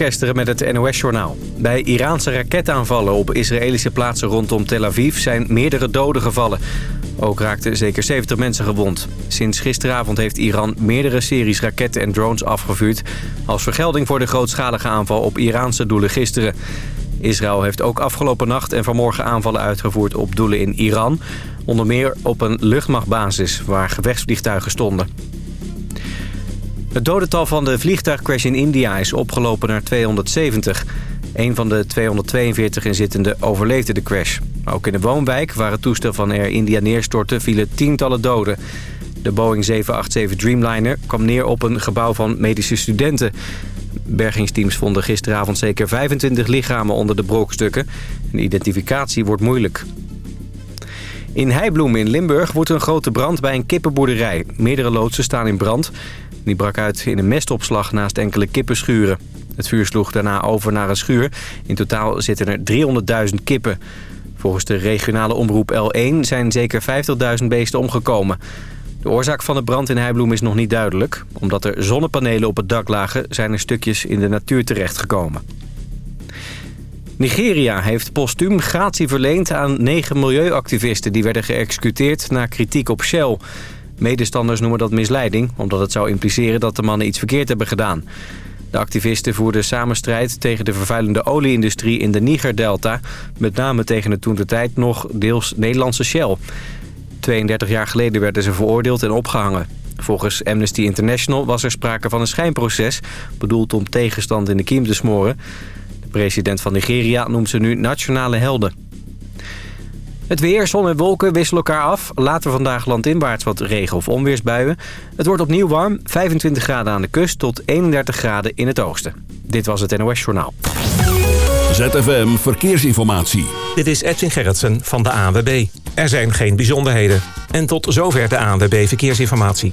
Kesteren met het NOS-journaal. Bij Iraanse raketaanvallen op Israëlische plaatsen rondom Tel Aviv zijn meerdere doden gevallen. Ook raakten zeker 70 mensen gewond. Sinds gisteravond heeft Iran meerdere series raketten en drones afgevuurd... als vergelding voor de grootschalige aanval op Iraanse doelen gisteren. Israël heeft ook afgelopen nacht en vanmorgen aanvallen uitgevoerd op doelen in Iran. Onder meer op een luchtmachtbasis waar gevechtsvliegtuigen stonden. Het dodental van de vliegtuigcrash in India is opgelopen naar 270. Een van de 242 inzittenden overleefde de crash. Ook in de woonwijk waar het toestel van Air India neerstortte vielen tientallen doden. De Boeing 787 Dreamliner kwam neer op een gebouw van medische studenten. Bergingsteams vonden gisteravond zeker 25 lichamen onder de brokstukken. Een identificatie wordt moeilijk. In Heibloem in Limburg wordt een grote brand bij een kippenboerderij. Meerdere loodsen staan in brand. Die brak uit in een mestopslag naast enkele kippenschuren. Het vuur sloeg daarna over naar een schuur. In totaal zitten er 300.000 kippen. Volgens de regionale omroep L1 zijn zeker 50.000 beesten omgekomen. De oorzaak van de brand in Heibloem is nog niet duidelijk. Omdat er zonnepanelen op het dak lagen... zijn er stukjes in de natuur terechtgekomen. Nigeria heeft postuum gratie verleend aan negen milieuactivisten... die werden geëxecuteerd na kritiek op Shell... Medestanders noemen dat misleiding, omdat het zou impliceren dat de mannen iets verkeerd hebben gedaan. De activisten voerden samen strijd tegen de vervuilende olieindustrie in de Niger-delta. Met name tegen het toen de tijd nog deels Nederlandse Shell. 32 jaar geleden werden ze veroordeeld en opgehangen. Volgens Amnesty International was er sprake van een schijnproces... bedoeld om tegenstand in de kiem te smoren. De president van Nigeria noemt ze nu nationale helden. Het weer, zon en wolken wisselen elkaar af. Later vandaag landinwaarts wat regen- of onweersbuien. Het wordt opnieuw warm, 25 graden aan de kust tot 31 graden in het oosten. Dit was het NOS Journaal. ZFM Verkeersinformatie. Dit is Edwin Gerritsen van de ANWB. Er zijn geen bijzonderheden. En tot zover de ANWB Verkeersinformatie.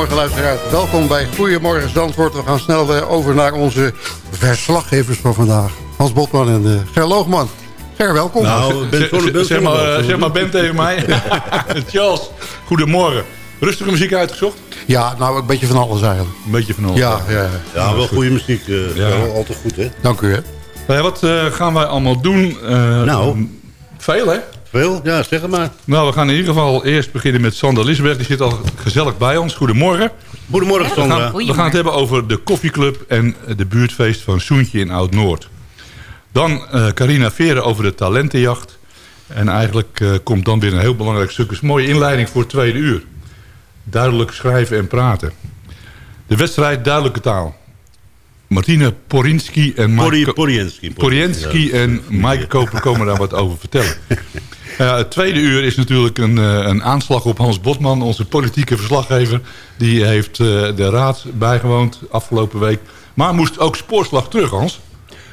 Goedemorgen luisteraars. Welkom bij Goedemorgen Zandvoort. We gaan snel eh, over naar onze verslaggevers van vandaag. Hans Botman en uh, Ger Loogman. Verwelkom. Nou, Ben Zonnebelt. zeg, maar, uh, zeg maar Ben tegen mij. Charles, goedemorgen. Rustige muziek uitgezocht? Ja, nou een beetje van alles eigenlijk. Een beetje van alles. Ja, ja, ja. ja wel goede muziek. Uh, ja. Altijd goed, hè? Dank u, hè. Nou, wat uh, gaan wij allemaal doen? nou. Veel, hè? Veel, ja, zeg het maar. Nou, we gaan in ieder geval eerst beginnen met Sander Lisberg. Die zit al gezellig bij ons. Goedemorgen. Goedemorgen, Sandra. We gaan, we gaan het hebben over de koffieclub en de buurtfeest van Soentje in Oud-Noord. Dan uh, Carina Veren over de talentenjacht. En eigenlijk uh, komt dan weer een heel belangrijk stuk. een mooie inleiding voor het tweede uur. Duidelijk schrijven en praten. De wedstrijd Duidelijke Taal. Martine Porinski en Mike Porienski. Porienski en Mike Koper komen daar wat over vertellen. Uh, het tweede uur is natuurlijk een, uh, een, aanslag op Hans Botman, onze politieke verslaggever. Die heeft uh, de raad bijgewoond afgelopen week. Maar moest ook spoorslag terug, Hans.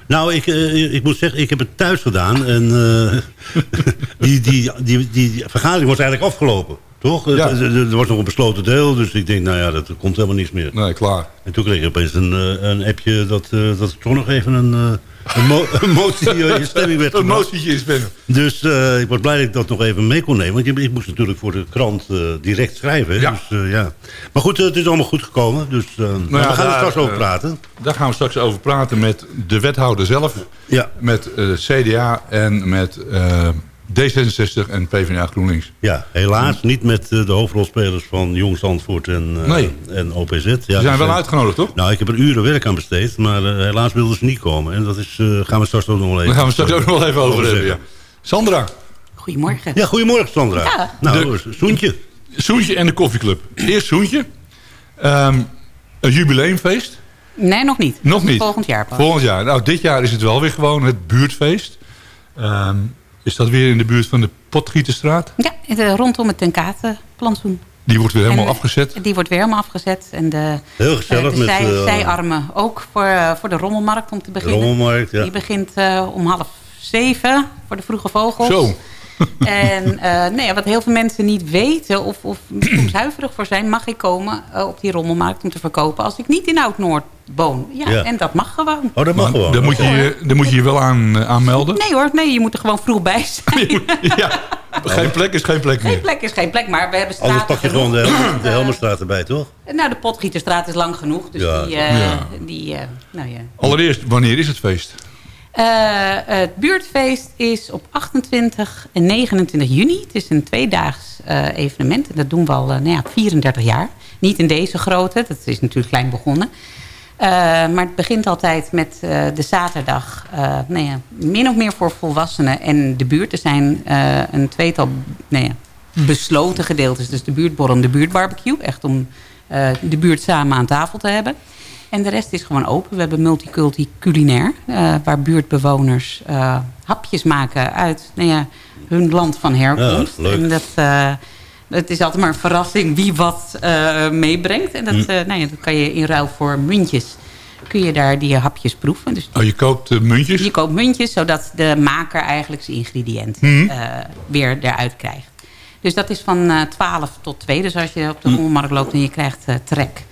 Nou, ik, ik moet zeggen, ik heb het thuis gedaan. En die, die, die, die vergadering was eigenlijk afgelopen. Toch? Ja. Er was nog een besloten deel, dus ik denk, nou ja, dat komt helemaal niets meer. Nee, klaar. En toen kreeg ik opeens een, een appje dat, dat toch nog even een, een, mo een motie in stemming werd Een motietje in stemming. Dus uh, ik was blij dat ik dat nog even mee kon nemen. Want ik, ik moest natuurlijk voor de krant uh, direct schrijven. Ja. Dus, uh, ja. Maar goed, het is allemaal goed gekomen. Dus nou ja, we gaan daar, er straks over praten. Daar gaan we straks over praten met de wethouder zelf. Ja. Met CDA en met D66 en PvdA GroenLinks. Ja, helaas niet met de hoofdrolspelers van Jong Zandvoort en, nee. en OPZ. Ja, Ze zijn wel zijn, uitgenodigd, toch? Nou, ik heb er uren werk aan besteed, maar helaas wilden ze niet komen. En dat is, gaan we straks ook nog wel even... Daar gaan we straks ook nog wel even over hebben, ja. Sandra. Goedemorgen. Ja, goedemorgen Sandra. Ja. Nou, de, Soentje. Soentje en de koffieclub. Eerst Soentje. Um, een jubileumfeest. Nee, nog niet. Nog niet. Volgend jaar pas. Volgend jaar. Nou, dit jaar is het wel weer gewoon het buurtfeest. Um, is dat weer in de buurt van de Potgieterstraat? Ja, de, rondom het Tenkatenplantsoen. Die wordt weer helemaal en, afgezet? Die wordt weer helemaal afgezet. En de, Heel gezellig. de met, zij, uh, zijarmen ook voor, uh, voor de rommelmarkt om te beginnen. Rommelmarkt, ja. Die begint uh, om half zeven voor de vroege vogels. Zo. en uh, nee, wat heel veel mensen niet weten of, of soms huiverig voor zijn... mag ik komen uh, op die rommelmarkt om te verkopen als ik niet in Oud-Noord woon. Ja, ja, en dat mag gewoon. Oh, dat mag gewoon. Dan moet, je, dan moet je je wel aan, aanmelden? Nee hoor, nee, je moet er gewoon vroeg bij zijn. ja, geen plek is geen plek meer. Geen plek is geen plek, maar we hebben straten Anders pak je genoeg. gewoon de, Helmerstraat erbij, toch? Nou, de Potgieterstraat is lang genoeg. Dus Ja. die, uh, Ja. die uh, nou ja. Allereerst, wanneer is het feest? Uh, het buurtfeest is op 28 en 29 juni. Het is een tweedaags uh, evenement. En dat doen we al nou ja, 34 jaar. Niet in deze grootte, dat is natuurlijk klein begonnen. Uh, maar het begint altijd met de zaterdag. nou ja, min of meer voor volwassenen en de buurt. Er zijn een tweetal nou ja, besloten gedeeltes. Dus de buurtborrel en de buurtbarbecue. Echt om de buurt samen aan tafel te hebben. En de rest is gewoon open. We hebben multiculti culinair. Uh, waar buurtbewoners uh, hapjes maken uit nou ja, hun land van herkomst. Ja, en dat, uh, het is altijd maar een verrassing wie wat meebrengt. En dat, Hm. nou ja, dat kan je in ruil voor muntjes. Kun je daar die hapjes proeven. Dus Oh, je koopt muntjes? je koopt muntjes, zodat de maker eigenlijk zijn ingrediënten Mhm. weer eruit krijgt. Dus dat is van 12 tot 2. Dus als je op de rommelmarkt loopt en je krijgt trek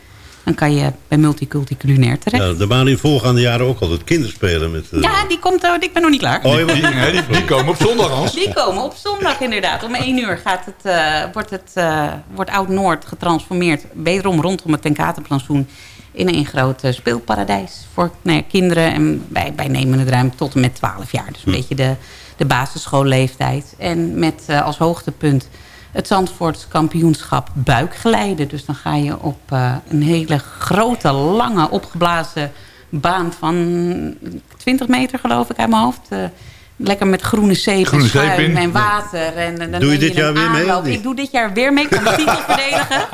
dan kan je bij Multiculti Culinair terecht. Ja, er waren in voorgaande jaren ook altijd kinderspelen. Met, uh... Ja, die komt, uh, ik ben nog niet klaar. Oh, die, nee, die, die, komen op zondag, Hans. Die komen op zondag inderdaad. Om 1 uur gaat het, uh, wordt, het, wordt Oud-Noord getransformeerd. Wederom rondom het Tenkatenplantsoen in een groot speelparadijs. Voor nou ja, kinderen. En wij, wij nemen het ruim tot en met 12 jaar. Dus een hm. beetje de, de basisschoolleeftijd. En met als hoogtepunt het Zandvoorts kampioenschap buikglijden. Dus dan ga je op uh, een hele grote, lange, opgeblazen baan van 20 meter geloof ik uit mijn hoofd. Uh, lekker met groene zeep groene en schuim en water. En, en dan doe je dit je jaar weer mee? Ik doe dit jaar weer mee. Ik kan de titel verdedigen.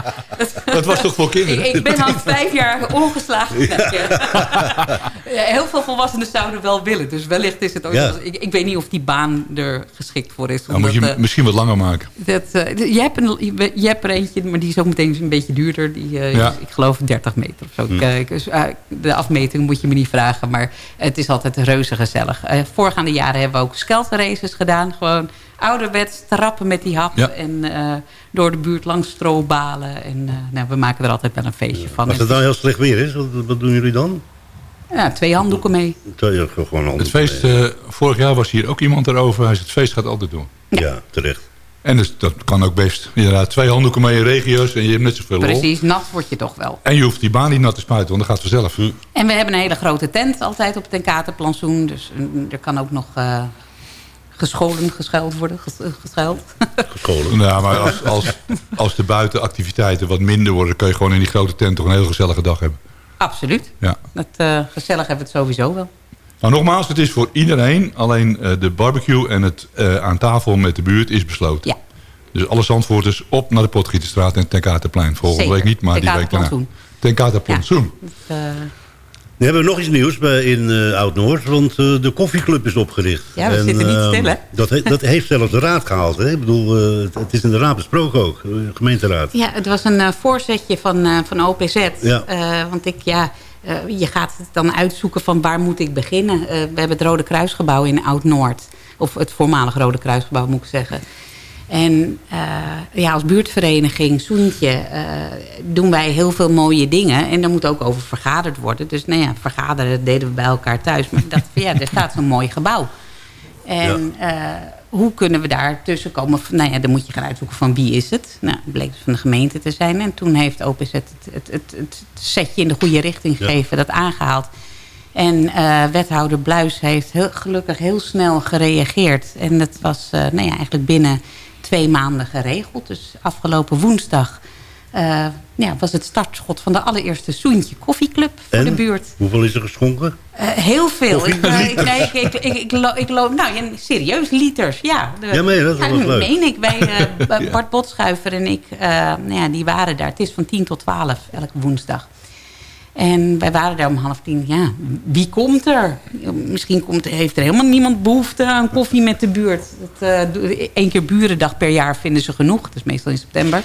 Dat was toch voor kinderen? Ik, ik ben al vijf jaar ongeslagen. Ja. Heel veel volwassenen zouden wel willen. Dus wellicht is het ook... Ja. Ik, ik, weet niet of die baan er geschikt voor is. Dan moet je uh, misschien wat langer maken. Dat, uh, je, hebt een, je, hebt er eentje, maar die is ook meteen een beetje duurder. Die, uh, ja. ik geloof 30 meter of zo. Ik, dus, de afmeting moet je me niet vragen. Maar het is altijd reuze gezellig. voorgaande jaren hebben we ook skelterraces gedaan. Gewoon ouderwets trappen met die hap. Ja. En uh, door de buurt langs strobalen. En uh, nou, we maken er altijd wel een feestje van. Als het dan heel slecht weer is, wat, wat doen jullie dan? Ja, twee handdoeken mee. Twee, gewoon Het feest, eh, vorig jaar was hier ook iemand erover. Hij zei, het feest gaat altijd door. Ja, terecht. En dus, dat kan ook best. Inderdaad, twee handdoeken mee in regio's en je hebt net zoveel lol. Precies, nat word je toch wel. En je hoeft die baan niet nat te spuiten, want dat gaat vanzelf. En we hebben een hele grote tent altijd op het Tenkatenplantsoen. Dus mm, er kan ook nog eh, gescholen, geschuild worden. eh, Geschuild. Gescholen. Nou, maar als, als, als de buitenactiviteiten wat minder worden... kun je gewoon in die grote tent toch een heel gezellige dag hebben. Absoluut. Ja. Dat, eh, gezellig hebben we het sowieso wel. Nou, nogmaals, het is voor iedereen. Alleen eh, de barbecue en het eh, aan tafel met de buurt is besloten. Ja. Dus alle zandvoorters op naar de Potgieterstraat en Tenkaterplein. Volgende Zeker. week niet, maar die week daarna. Tenkaterplantsoen. Dus, eh, We hebben nog iets nieuws bij, in eh, Oud-Noord, want eh, de koffieclub is opgericht. Ja, we zitten niet ehm, stil, hè? Dat, he- dat heeft zelfs de raad gehaald. Hè? Ik bedoel, eh, het, het is in de raad besproken ook, de gemeenteraad. Ja, het was een voorzetje van, eh, van OPZ. Ja. Eh, want ik, ja, eh, je gaat het dan uitzoeken van waar moet ik beginnen. Eh, we hebben het Rode Kruisgebouw in Oud-Noord. Of het voormalig Rode Kruisgebouw, moet ik zeggen. En eh, ja, als buurtvereniging, Soentje, eh, doen wij heel veel mooie dingen. En daar moet ook over vergaderd worden. Dus nou ja, vergaderen deden we bij elkaar thuis. Maar ik dacht van ja, er staat zo'n mooi gebouw. En eh, hoe kunnen we daar tussen komen? Nou ja, dan moet je gaan uitzoeken van wie is het. Nou, het bleek dus van de gemeente te zijn. En toen heeft OPZ het, het, het, het setje in de goede richting Ja. gegeven. Dat aangehaald. En wethouder Bluis heeft heel, gelukkig heel snel gereageerd. En dat was eh, nou ja, eigenlijk binnen twee maanden geregeld. Dus afgelopen woensdag eh, ja, was het startschot van de allereerste Soentje Koffieclub voor En? de buurt. Hoeveel is er geschonken? Eh, heel veel. Ik, eh, ik, nee, ik, ik, ik, ik, lo- ik loop, nou serieus, liters, ja. De- Ja, dat is wel leuk. meen ik. Eh, Bart Botschuiver en ik, nou ja, die waren daar. Het is van 10 tot 12 elke woensdag. En wij waren daar om half tien. Ja, wie komt er? Misschien komt, heeft er helemaal niemand behoefte aan koffie met de buurt. Dat, eh, Eén keer burendag per jaar vinden ze genoeg. Dat is meestal in september.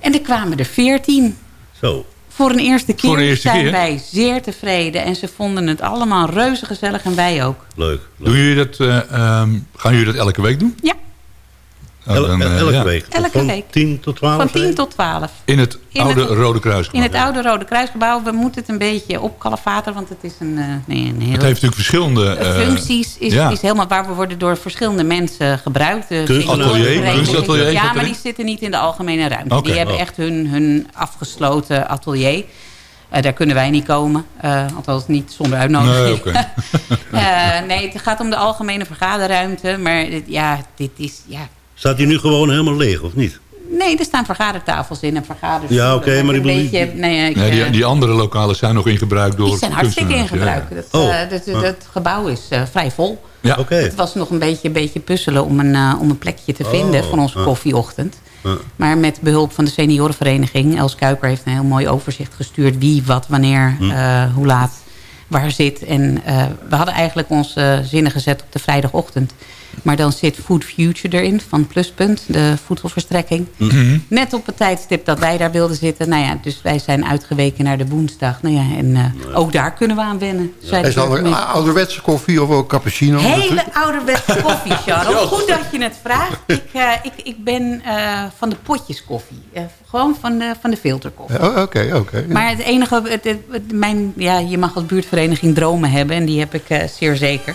En er kwamen er veertien. Zo. Voor een eerste keer Voor een eerste zijn keer? wij zeer tevreden. En ze vonden het allemaal reuze gezellig en wij ook. Leuk. leuk. Doen jullie dat, eh, ehm, gaan jullie dat elke week doen? Ja, El- dan, eh, elke ja. week. Elke van week. 10 tot 12? van zei 10 je? tot 12. In het In oude het- Rode Kruisgebouw. In het oude Rode Kruisgebouw. We moeten het een beetje opkalefateren. Want het is een, eh, nee, een heel... Het heeft natuurlijk verschillende... eh, functies is, ja. is helemaal waar we worden door verschillende mensen gebruikt. De Kunstatelier, kunstatelier Ja, maar die zitten niet in de algemene ruimte. Die hebben oh. echt hun, hun afgesloten atelier. Eh, daar kunnen wij niet komen. Eh, althans niet zonder uitnodiging. Nee. Eh, nee, het gaat om de algemene vergaderruimte. Maar dit- ja, dit is... Ja, Staat die nu gewoon helemaal leeg, of niet? Nee, er staan vergadertafels in en vergaders. Ja, oké, maar ik een bedoel- beetje, nee, ik, Nee, die, eh, die andere lokalen zijn nog in gebruik door die zijn hartstikke in gebruik. ja. Dat, Oh. eh, dat- dat- het gebouw is eh, vrij vol. Ja. Oké. Het was nog een beetje, een beetje puzzelen om een, om een plekje te vinden Oh, voor onze ja. koffieochtend. Ja. Maar met behulp van de seniorenvereniging. Els Kuiper heeft een heel mooi overzicht gestuurd. Wie, wat, wanneer, Hm. eh, hoe laat, waar zit. En eh, we hadden eigenlijk onze zinnen gezet op de vrijdagochtend. Maar dan zit Food Future erin van Pluspunt, de voedselverstrekking. Mhm. Net op het tijdstip dat wij daar wilden zitten. Nou ja, dus wij zijn uitgeweken naar de woensdag. Nou ja, en eh, ook daar kunnen we aan wennen. zei de Is dat een burgemeester. ouderwetse koffie of ook cappuccino? Hele ouderwetse koffie, Charles. Goed dat je het vraagt. Ik, eh, ik, ik ben eh, van de potjes koffie. Eh, gewoon van de, van de filterkoffie. Ja, Oké, oké. Maar het enige, het, het- mijn, ja, je mag als buurtvereniging dromen hebben. En die heb ik eh, zeer zeker.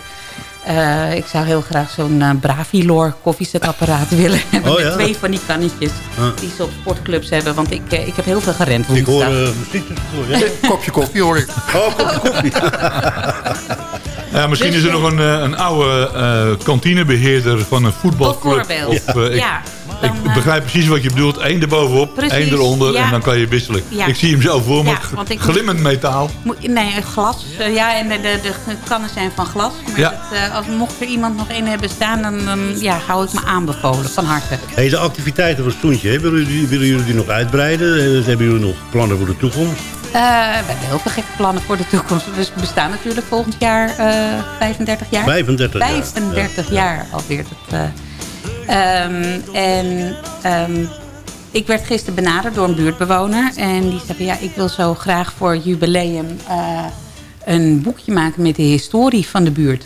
Eh, ik zou heel graag zo'n eh Bravilor koffiezetapparaat willen hebben. Oh, met ja? twee van die kannetjes. Ah. Die ze op sportclubs hebben. Want ik, ik heb heel veel gerend Ik hoor uh, muziek. Ja? Kopje koffie hoor ik. Oh, kopje koffie. Ja, misschien Dus is er nog een, eh, een oude eh, kantinebeheerder van een voetbalclub. Bijvoorbeeld. Of, eh, ik, ja, dan, ik eh, begrijp precies wat je bedoelt. Eén erbovenop, Precies, één eronder ja. en dan kan je wisselen. Ja. Ik zie hem zo voor me. Glimmend metaal. Moet- Nee, glas. Eh, ja, en de, de, de kannen zijn van glas. Maar Ja. eh, als mocht er iemand nog één hebben staan, dan, dan ja, hou ik me aanbevolen. Van harte. Hey, de activiteiten van Stoentje? Willen, jullie, willen jullie die nog uitbreiden? Hebben jullie nog plannen voor de toekomst? Eh, we hebben heel veel gekke plannen voor de toekomst. We bestaan natuurlijk volgend jaar eh 35 jaar. 35 jaar. 35 jaar alweer. Dat, eh, ehm, en ehm, ik werd gisteren benaderd door een buurtbewoner. En die zei ja, ik wil zo graag voor jubileum eh, een boekje maken met de historie van de buurt.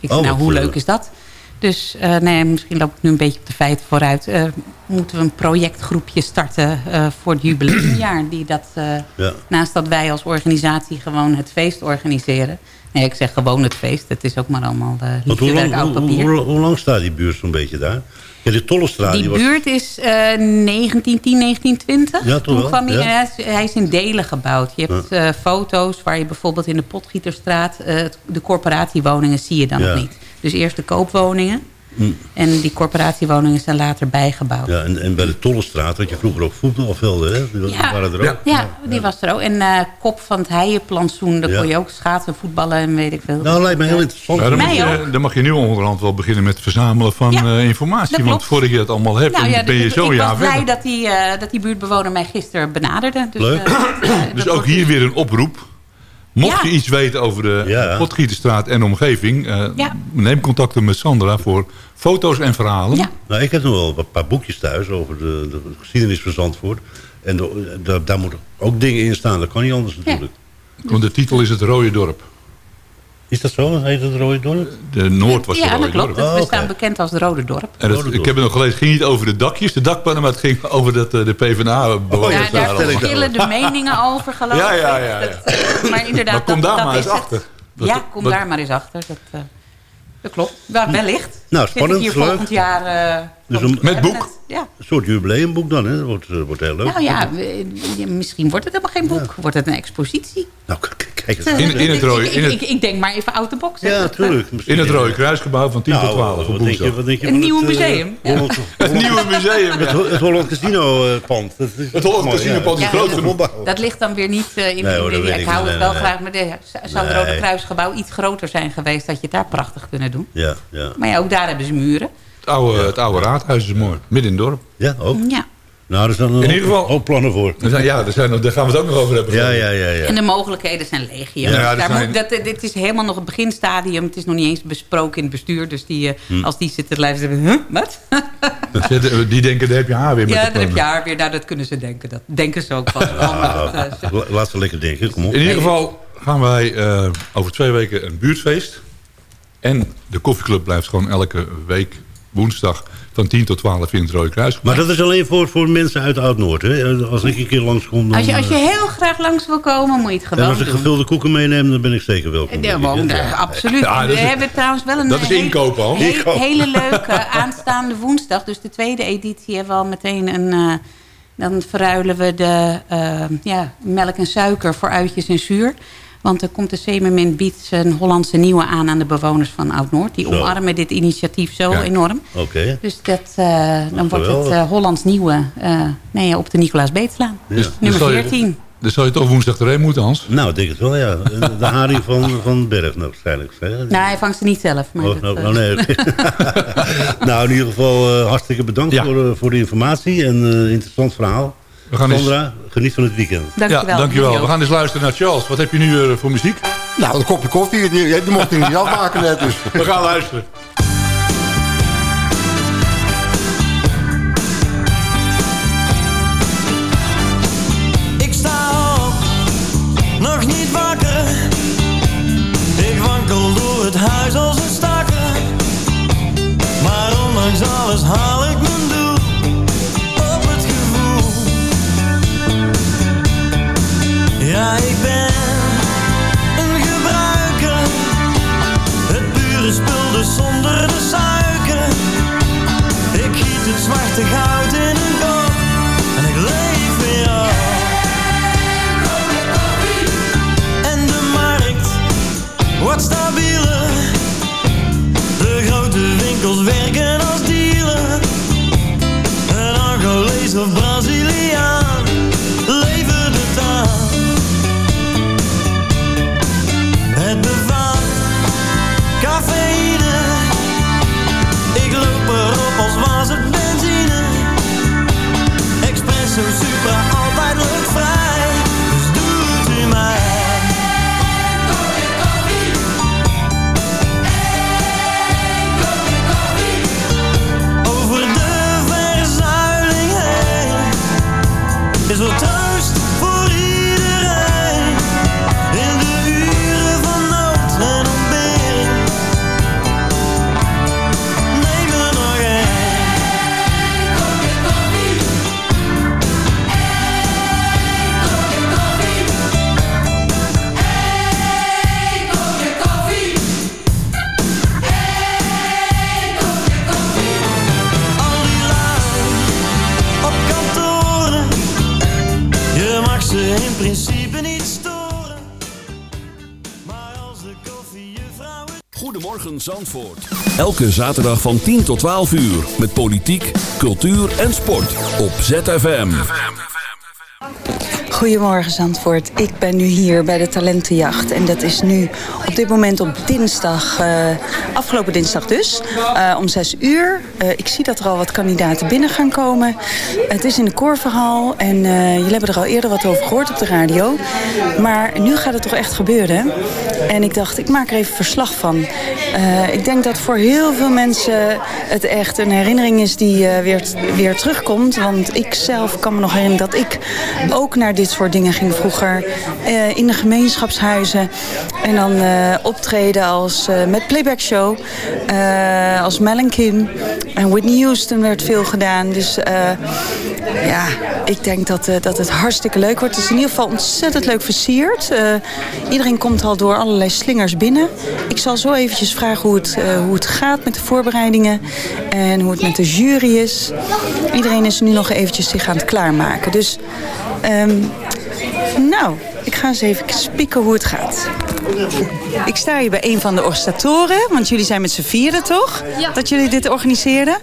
Ik zei, Oh, nou, wat, hoe eh, leuk is dat? Dus uh, nee, misschien loop ik nu een beetje op de feiten vooruit. Uh, moeten we een projectgroepje starten uh, voor het jubileumjaar. Die dat, ja. Naast dat wij als organisatie gewoon het feest organiseren. Nee, ik zeg gewoon het feest. Het is ook maar allemaal uh, hoe, lang, oud papier. Hoe, hoe, hoe, lang staat die buurt zo'n beetje daar? Ja, de Tollestraat. Die, die buurt is 1910, 1920. Ja, toch wel? Ja. Hij is in delen gebouwd. Je hebt ja. foto's waar je bijvoorbeeld in de Potgieterstraat... de corporatiewoningen zie je dan nog niet. Dus eerst de koopwoningen. Hm. En die corporatiewoningen zijn later bijgebouwd. Ja, en, en bij de Tollestraat had je vroeger ook voetbalvelden, hè? Die ja. waren er ook. Ja, die was er ook. En uh, kop van het heienplantsoen, daar kon je ook schaatsen, voetballen en weet ik veel. Nou, lijkt me heel interessant. dan, mag je, dan mag je nu onderhand wel beginnen met het verzamelen van uh, informatie. Want voordat je dat allemaal hebt, nou, ben je zo jaar verder. Ik was blij dat die, uh, dat die buurtbewoner mij gisteren benaderde. Dus, Leuk. dus ook hier weer een oproep Mocht je iets weten over de ja. Potgieterstraat en omgeving... Uh, neem contact met Sandra voor foto's en verhalen. Ja. Nou, ik heb nog wel een paar boekjes thuis over de, de geschiedenis van Zandvoort. En de, de, daar moeten ook dingen in staan. Dat kan niet anders natuurlijk. Want de titel is Het Rode Dorp. Is dat zo? Heet het Rode Dorp? De Noord was ja, het Rode klopt. Dorp. Oh, We staan bekend als het Rode Dorp. En dat, ik heb het nog gelezen. Het ging niet over de dakjes, de dakpannen, maar het ging over dat, uh, de PvdA oh, ja, daar verschillen de meningen over, geloof ja, ja, ja, ja. Dat, maar inderdaad, maar kom daar maar eens achter. ja, kom daar maar eens achter. Dat, uh, dat klopt. Wel, wellicht. Nou, spannend. Hier volgend jaar... Uh, dus een, met boek? Ja. Een soort jubileumboek dan, hè? Dat wordt, uh, wordt heel leuk. Nou ja, misschien wordt het helemaal geen boek. Ja. Wordt het een expositie. Nou, kijk eens. In, in het rode... Ik, ik, ik, denk maar even out the box. Ja, natuurlijk. In het Rode Kruisgebouw van 10 nou, tot 12 wat denk je, wat denk je Een nieuw museum. Ja. Het nieuwe museum. Het, het Holland Casino pand. Het, het Holland Casino pand is groot genoeg. Dat ligt dan weer niet in hoor, Ik hou het wel graag. Maar zou het Rode Kruisgebouw iets groter zijn geweest... dat je het daar prachtig kunnen doen. Ja, ja. Maar ja, ook daar hebben ze muren. Het oude, het oude raadhuis is mooi. Midden in het dorp. Ja, ook? Ja. Nou, er zijn in ieder geval ook plannen voor. Er zijn, ja, er zijn, daar gaan we het ook nog over hebben. Ja, ja, ja, ja. En de mogelijkheden zijn legio. Ja, dus zijn... moet, dat, dit is helemaal nog het beginstadium. Het is nog niet eens besproken in het bestuur. Dus die, hm. als die zitten te luisteren, huh, wat? die denken, daar heb je haar weer met Ja, daar heb je haar weer. Nou, dat kunnen ze denken. Dat denken ze ook vast wel. Ja, Laat ze lekker denken, kom op. In ieder geval gaan wij uh, over twee weken een buurtfeest. En de koffieclub blijft gewoon elke week woensdag van 10 tot 12 in het Rode Kruis. Maar dat is alleen voor, voor mensen uit Oud-Noord, hè? Als ik een keer langskom... Dan, als, je, als je heel graag langs wil komen, moet je het gewoon En als ik gevulde koeken meeneem, dan ben ik zeker welkom. Ja, ja. absoluut. Ja, We hebben trouwens wel een... Dat is inkopen al. Hele, hele leuke aanstaande woensdag. Dus de tweede editie hebben we al meteen een... Uh, dan verruilen we de uh, ja, melk en suiker voor uitjes en zuur. Want er komt de Semermin biedt een Hollandse nieuwe aan aan de bewoners van Oud-Noord. Die zo. omarmen dit initiatief zo ja. enorm. Okay. Dus dat, uh, dan wordt het uh, Hollands nieuwe uh, nee, op de Nicolaas Beetslaan. Ja. Dus nummer 14. Dus zou je toch woensdag erheen moeten, Hans? Nou, ik denk het wel, ja. De haring van, van Berg waarschijnlijk. Nou, hij vangt ze niet zelf. Maar oh, nou, nou, nee, nou, in ieder geval hartstikke bedankt ja. voor, voor de informatie. En interessant verhaal. We gaan Sandra, eens... geniet van het weekend. Dankjewel. Ja, dankjewel. We gaan eens luisteren naar Charles. Wat heb je nu uh, voor muziek? Nou, een kopje koffie. Die, die mocht ik niet afmaken net. Dus. We gaan luisteren. Ik sta op, nog niet wakker. Ik wankel door het huis als een stakker. Maar ondanks alles haal Ik ben een gebruiker. Het pure spul, dus zonder de suiker. Ik giet het zwarte goud in Zandvoort. Elke zaterdag van 10 tot 12 uur. Met politiek, cultuur en sport. Op ZFM. Goedemorgen Zandvoort. Ik ben nu hier bij de Talentenjacht. En dat is nu op dit moment op dinsdag, uh, afgelopen dinsdag dus, uh, om 6 uur. Uh, ik zie dat er al wat kandidaten binnen gaan komen. Het is in de Koorverhaal en jullie hebben er al eerder wat over gehoord op de radio. Maar nu gaat het toch echt gebeuren. En ik dacht, ik maak er even verslag van. ik denk dat voor heel veel mensen het echt een herinnering is die weer, weer terugkomt. Want ik zelf kan me nog herinneren dat ik ook naar dit soort dingen ging vroeger in de gemeenschapshuizen. En dan optreden als, met playback show. Als Mel en Whitney Houston werd veel gedaan. Dus ja, ik denk dat, dat het hartstikke leuk wordt. Het is in ieder geval ontzettend leuk versierd. iedereen komt al door allerlei slingers binnen. Ik zal zo eventjes vragen hoe het, hoe het gaat met de voorbereidingen. En hoe het met de jury is. Iedereen is nu nog eventjes zich aan het klaarmaken. Dus Um, nou, ik ga eens even spieken hoe het gaat. Ik sta hier bij een van de organisatoren, want jullie zijn met z'n vieren toch? Ja. Dat jullie dit organiseren.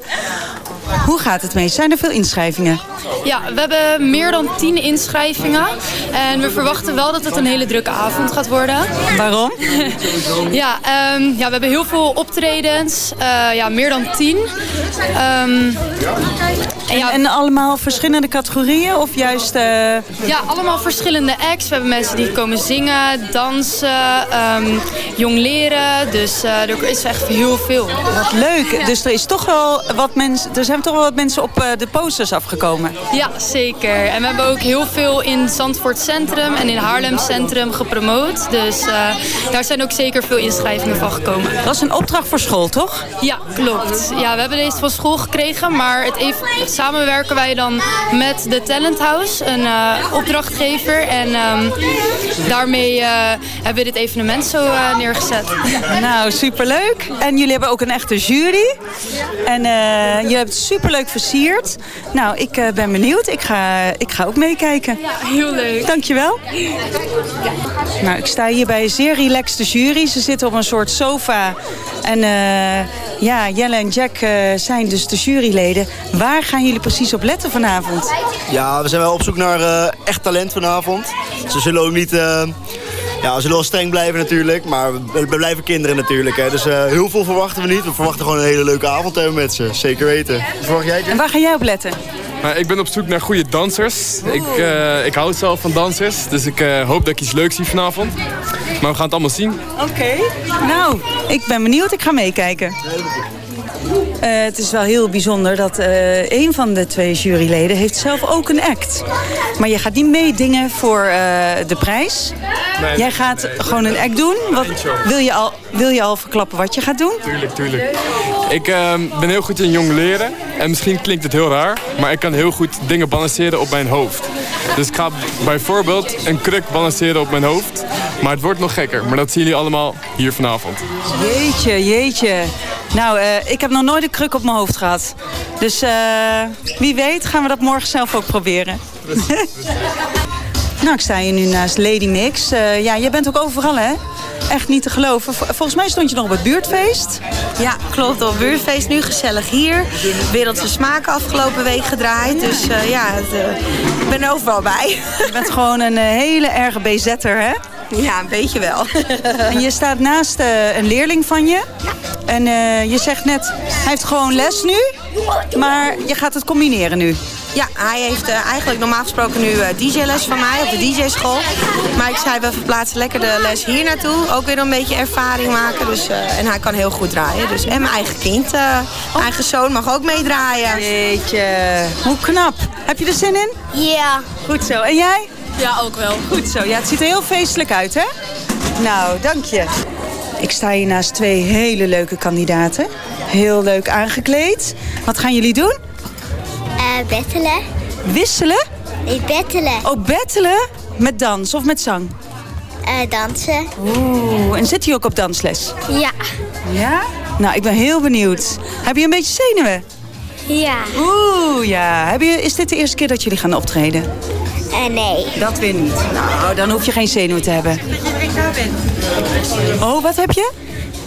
Hoe gaat het mee? Zijn er veel inschrijvingen? Ja, we hebben meer dan tien inschrijvingen. En we verwachten wel dat het een hele drukke avond gaat worden. Waarom? ja, um, ja, we hebben heel veel optredens. Uh, ja, meer dan tien. Um, en, ja, en, allemaal verschillende categorieën of juist... Uh... Ja, allemaal verschillende acts. We hebben mensen die komen zingen, dansen, um, jong leren. Dus uh, er is echt heel veel. Wat leuk. Ja. Dus er is toch wel wat mensen... Er zijn toch wel wat mensen op uh, de posters afgekomen. Ja, zeker. En we hebben ook heel veel in Zandvoort Centrum en in Haarlem Centrum gepromoot. Dus daar zijn ook zeker veel inschrijvingen van gekomen. Dat is een opdracht voor school, toch? Ja, klopt. Ja, we hebben deze van school gekregen, maar het even samenwerken wij dan met de Talent House, een uh, opdrachtgever. En um, daarmee uh, hebben we dit evenement zo uh, neergezet. Nou, superleuk. En jullie hebben ook een echte jury. En je hebt het superleuk versierd. Nou, ik ben benieuwd. Ik ga, ik ga ook meekijken. Ja, heel leuk. Dankjewel. Nou, ik sta hier bij een zeer relaxte jury. Ze zitten op een soort sofa. En ja, Jelle en Jack zijn dus de juryleden. Waar gaan jullie precies op letten vanavond? Ja, we zijn wel op zoek naar uh, echt talent vanavond. Ze zullen ook niet... Uh, ja, we zullen wel streng blijven natuurlijk, maar we, we blijven kinderen natuurlijk. Hè. Dus uh, heel veel verwachten we niet. We verwachten gewoon een hele leuke avond hebben met ze. Zeker weten. Verwacht jij, En waar ga jij op letten? Uh, ik ben op zoek naar goede dansers. Ik, uh, ik hou zelf van dansers, dus ik uh, hoop dat ik iets leuks zie vanavond. Maar we gaan het allemaal zien. Oké, okay. nou, ik ben benieuwd. Ik ga meekijken. Uh, het is wel heel bijzonder dat uh, een van de twee juryleden heeft zelf ook een act. Maar je gaat niet meedingen voor uh, de prijs. Nee, Jij gaat nee, gewoon een act doen. Wat, wil, je al, wil je al verklappen wat je gaat doen? Tuurlijk, tuurlijk. Ik ben heel goed in jong leren. En misschien klinkt het heel raar. Maar ik kan heel goed dingen balanceren op mijn hoofd. Dus ik ga bijvoorbeeld een kruk balanceren op mijn hoofd. Maar het wordt nog gekker. Maar dat zien jullie allemaal hier vanavond. Jeetje, jeetje. Nou, uh, ik heb nog nooit een kruk op mijn hoofd gehad. Dus uh, wie weet gaan we dat morgen zelf ook proberen. nou, ik sta hier nu naast Lady Mix. Uh, ja, jij bent ook overal, hè? Echt niet te geloven. Volgens mij stond je nog op het buurtfeest. Ja, klopt. Op het buurtfeest nu gezellig hier. Wereldse smaken afgelopen week gedraaid. Dus uh, ja, het, uh, ik ben overal bij. Je bent gewoon een hele erge BZ'er, hè? Ja, een beetje wel. en je staat naast een leerling van je. Ja. En je zegt net, hij heeft gewoon les nu. Maar je gaat het combineren nu. Ja, hij heeft uh, eigenlijk normaal gesproken nu DJ-les van mij op de DJ-school. Maar ik zei, we verplaatsen lekker de les hier naartoe. Ook weer een beetje ervaring maken. Dus, en hij kan heel goed draaien. Dus, en mijn eigen kind, mijn eigen zoon mag ook meedraaien. Jeetje, hoe knap. Heb je er zin in? Ja. Goed zo. En jij? Ja, ook wel. Goed zo. Ja, het ziet er heel feestelijk uit, hè? Nou, dank je. Ik sta hier naast twee hele leuke kandidaten. Heel leuk aangekleed. Wat gaan jullie doen? Uh, bettelen. Wisselen? Nee, bettelen. Oh, bettelen? Met dans of met zang? Uh, dansen. Oeh, en zit je ook op dansles? Ja. Ja? Nou, ik ben heel benieuwd. Heb je een beetje zenuwen? Ja. Oeh, ja. Heb je, is dit de eerste keer dat jullie gaan optreden? Uh, nee. Dat weer niet. Nou, dan hoef je geen zenuwen te hebben. Oh, wat heb je?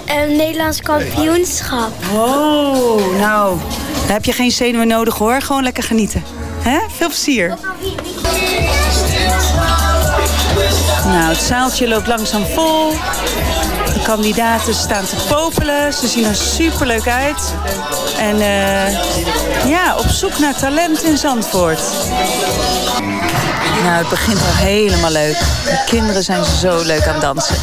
Een Nederlands kampioenschap. Oh, nou, dan heb je geen zenuwen nodig hoor. Gewoon lekker genieten. Hè? Veel plezier. Nou, het zaaltje loopt langzaam vol. De kandidaten staan te popelen. Ze zien er superleuk uit. En eh, ja, op zoek naar talent in Zandvoort. Nou, het begint al helemaal leuk. De kinderen zijn zo leuk aan dansen.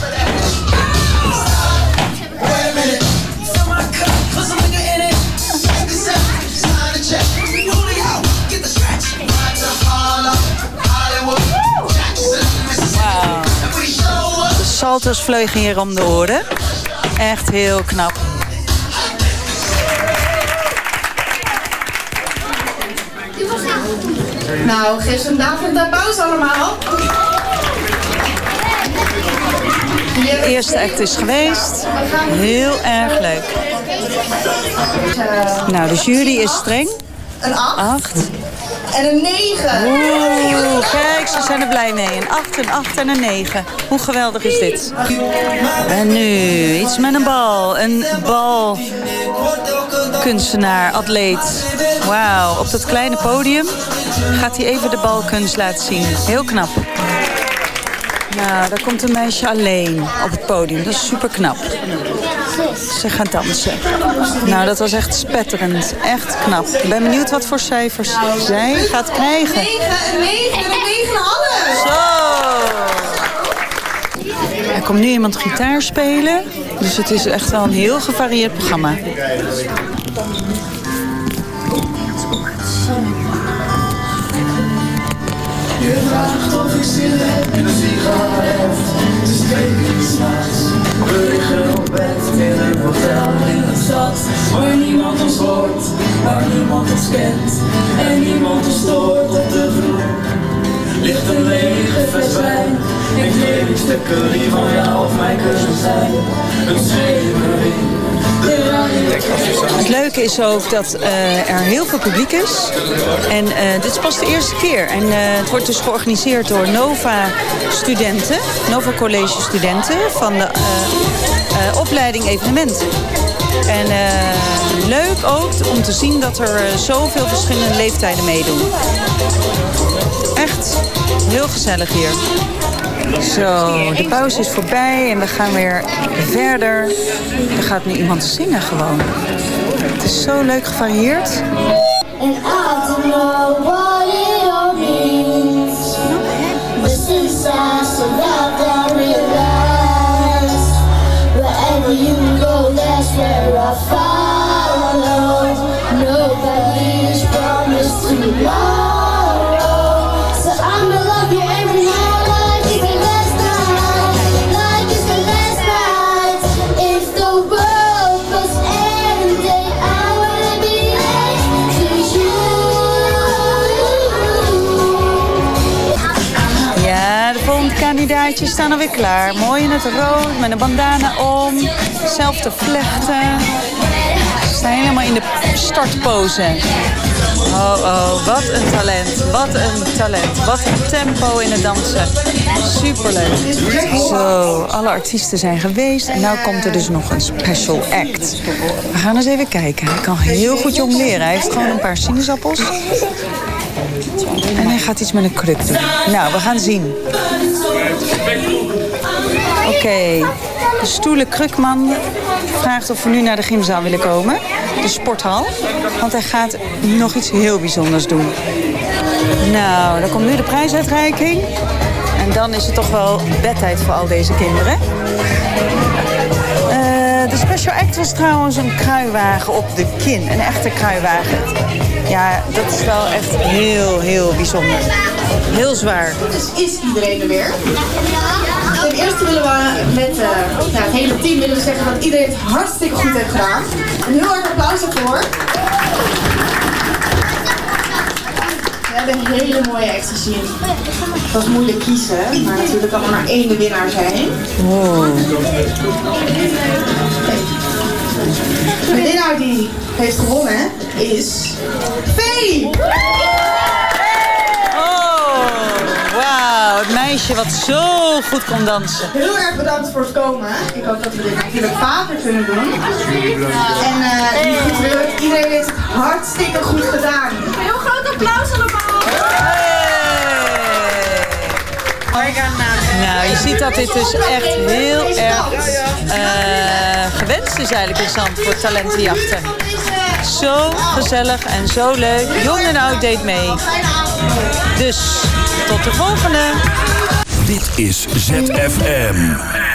Salto's vleugen hier om de oren. Echt heel knap. Nou, daverend applaus allemaal. De eerste act is geweest. Heel erg leuk. Nou, de jury is streng. Een 8. En een 9. Oeh, kijk, ze zijn er blij mee. Een 8, een 8 en een 9. Hoe geweldig is dit? En nu iets met een bal. Een bal. Kunstenaar, atleet. Wauw, op dat kleine podium gaat hij even de balkunst laten zien. Heel knap. Nou, daar komt een meisje alleen op het podium. Dat is super knap. Ze gaat dansen. Nou, dat was echt spetterend. Echt knap. Ik ben benieuwd wat voor cijfers zij gaat krijgen. 9, een 9 en een 9 alles. Zo! Er komt nu iemand gitaar spelen. Dus het is echt wel een heel gevarieerd programma. Je vraagt of ik zin heb in een sigaret. Het is twee uur s'nachts. We liggen op bed in een hotel in een stad. Waar niemand ons hoort, waar niemand ons kent. En niemand ons stoort op de vloer. Ligt een lege fles wijn. Ik weet stukken die van jou of mijn kussen zijn. Een schemering. Het leuke is ook dat eh, er heel veel publiek is. En eh, dit is pas de eerste keer. En eh, het wordt dus georganiseerd door Nova-studenten. Nova College studenten van de opleiding evenementen. En leuk ook om te zien dat er zoveel verschillende leeftijden meedoen. Echt heel gezellig hier. Zo, de pauze is voorbij en we gaan weer verder. Er gaat nu iemand zingen gewoon. Het is zo leuk gevarieerd. And kandidaatjes staan alweer klaar. Mooi in het rood, met een bandana om. Zelfde vlechten. Ze staan helemaal in de startpose. Oh, oh, wat een talent. Wat een talent. Wat een tempo in het dansen. Superleuk. Zo, alle artiesten zijn geweest. En nu komt er dus nog een special act. We gaan eens even kijken. Hij kan heel goed jong leren. Hij heeft gewoon een paar sinaasappels. En hij gaat iets met een kruk doen. Nou, we gaan zien. Oké, de stoelen krukman vraagt of we nu naar de gymzaal willen komen. De sporthal. Want hij gaat nog iets heel bijzonders doen. Nou, dan komt nu de prijsuitreiking. En dan is het toch wel bedtijd voor al deze kinderen. Eh, de special act was trouwens een kruiwagen op de kin. Een echte kruiwagen. Ja, dat is wel echt heel, heel bijzonder. Heel zwaar. Dus is iedereen er weer? Ten eerste willen we met nou, het hele team willen we zeggen dat iedereen het hartstikke goed heeft gedaan. Een heel erg applaus daarvoor. We hebben een hele mooie acts gezien. Het was moeilijk kiezen, maar natuurlijk kan er maar één de winnaar zijn. De winnaar die heeft gewonnen is Vee! Oh! meisje wat zo goed kon dansen. Heel erg bedankt voor het komen. Ik hoop dat we dit natuurlijk vaker kunnen doen. En uh, iedereen heeft het hartstikke goed gedaan. Een heel groot applaus allemaal. Nou, je ziet dat dit dus echt heel erg uh, gewenst is eigenlijk in Zandvoort, talentenjachten. Zo gezellig en zo leuk. Jong en oud deed mee. Dus, tot de volgende. Dit is ZFM.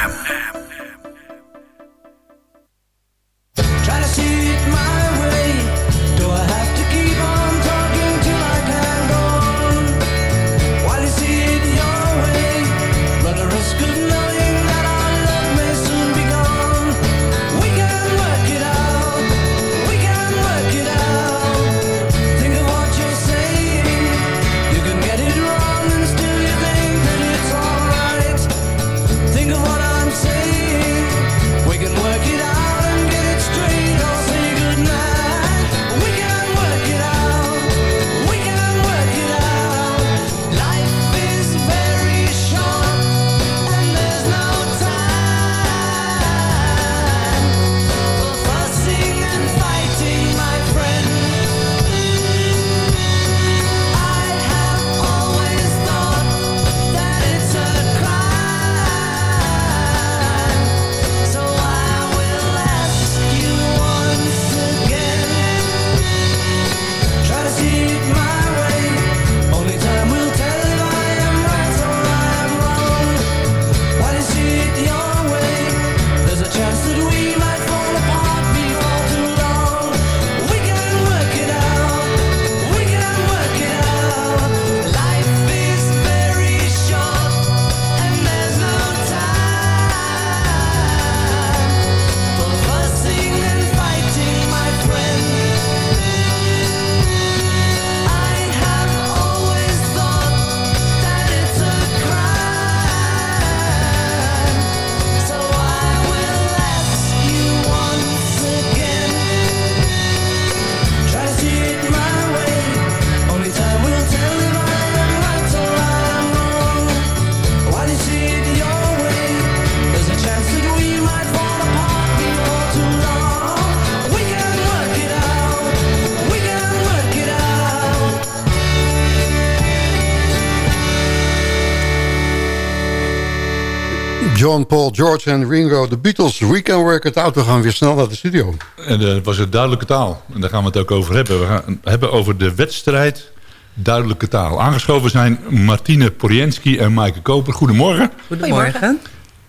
John, Paul, George en Ringo, de Beatles. We can work it out. We gaan weer snel naar de studio. En dat was een duidelijke taal. En daar gaan we het ook over hebben. We gaan het hebben over de wedstrijd duidelijke taal. Aangeschoven zijn Martine Porienski en Maaike Koper. Goedemorgen. Goedemorgen.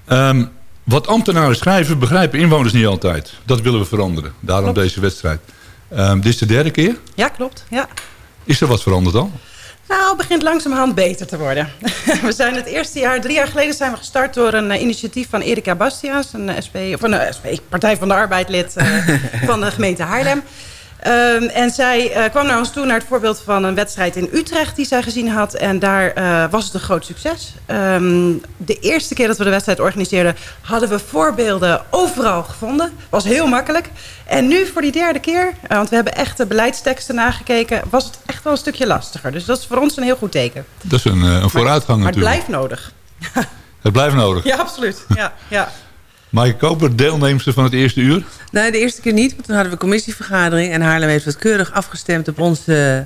Um, wat ambtenaren schrijven begrijpen inwoners niet altijd. Dat willen we veranderen. Daarom deze wedstrijd. Um, dit is de derde keer? Ja, klopt. Ja. Is er wat veranderd al? Nou, het begint langzamerhand beter te worden. we zijn het eerste jaar, drie jaar geleden zijn we gestart door een uh, initiatief van Erika Bastia's, een SP, of een uh, SP, Partij van de Arbeid lid van de gemeente Haarlem. Um, en zij uh, kwam naar ons toe naar het voorbeeld van een wedstrijd in Utrecht die zij gezien had. En daar uh, was het een groot succes. Um, de eerste keer dat we de wedstrijd organiseerden hadden we voorbeelden overal gevonden. Was heel makkelijk. En nu voor die derde keer, uh, want we hebben echt de beleidsteksten nagekeken, was het echt wel een stukje lastiger. Dus dat is voor ons een heel goed teken. Dat is een, een vooruitgang maar, natuurlijk. Maar het blijft nodig. het blijft nodig? Ja, absoluut. Ja, ja. Maaike Koper, deelnemster van het eerste uur? Nee, de eerste keer niet. Want toen hadden we commissievergadering. En Haarlem heeft het keurig afgestemd op ons, uh,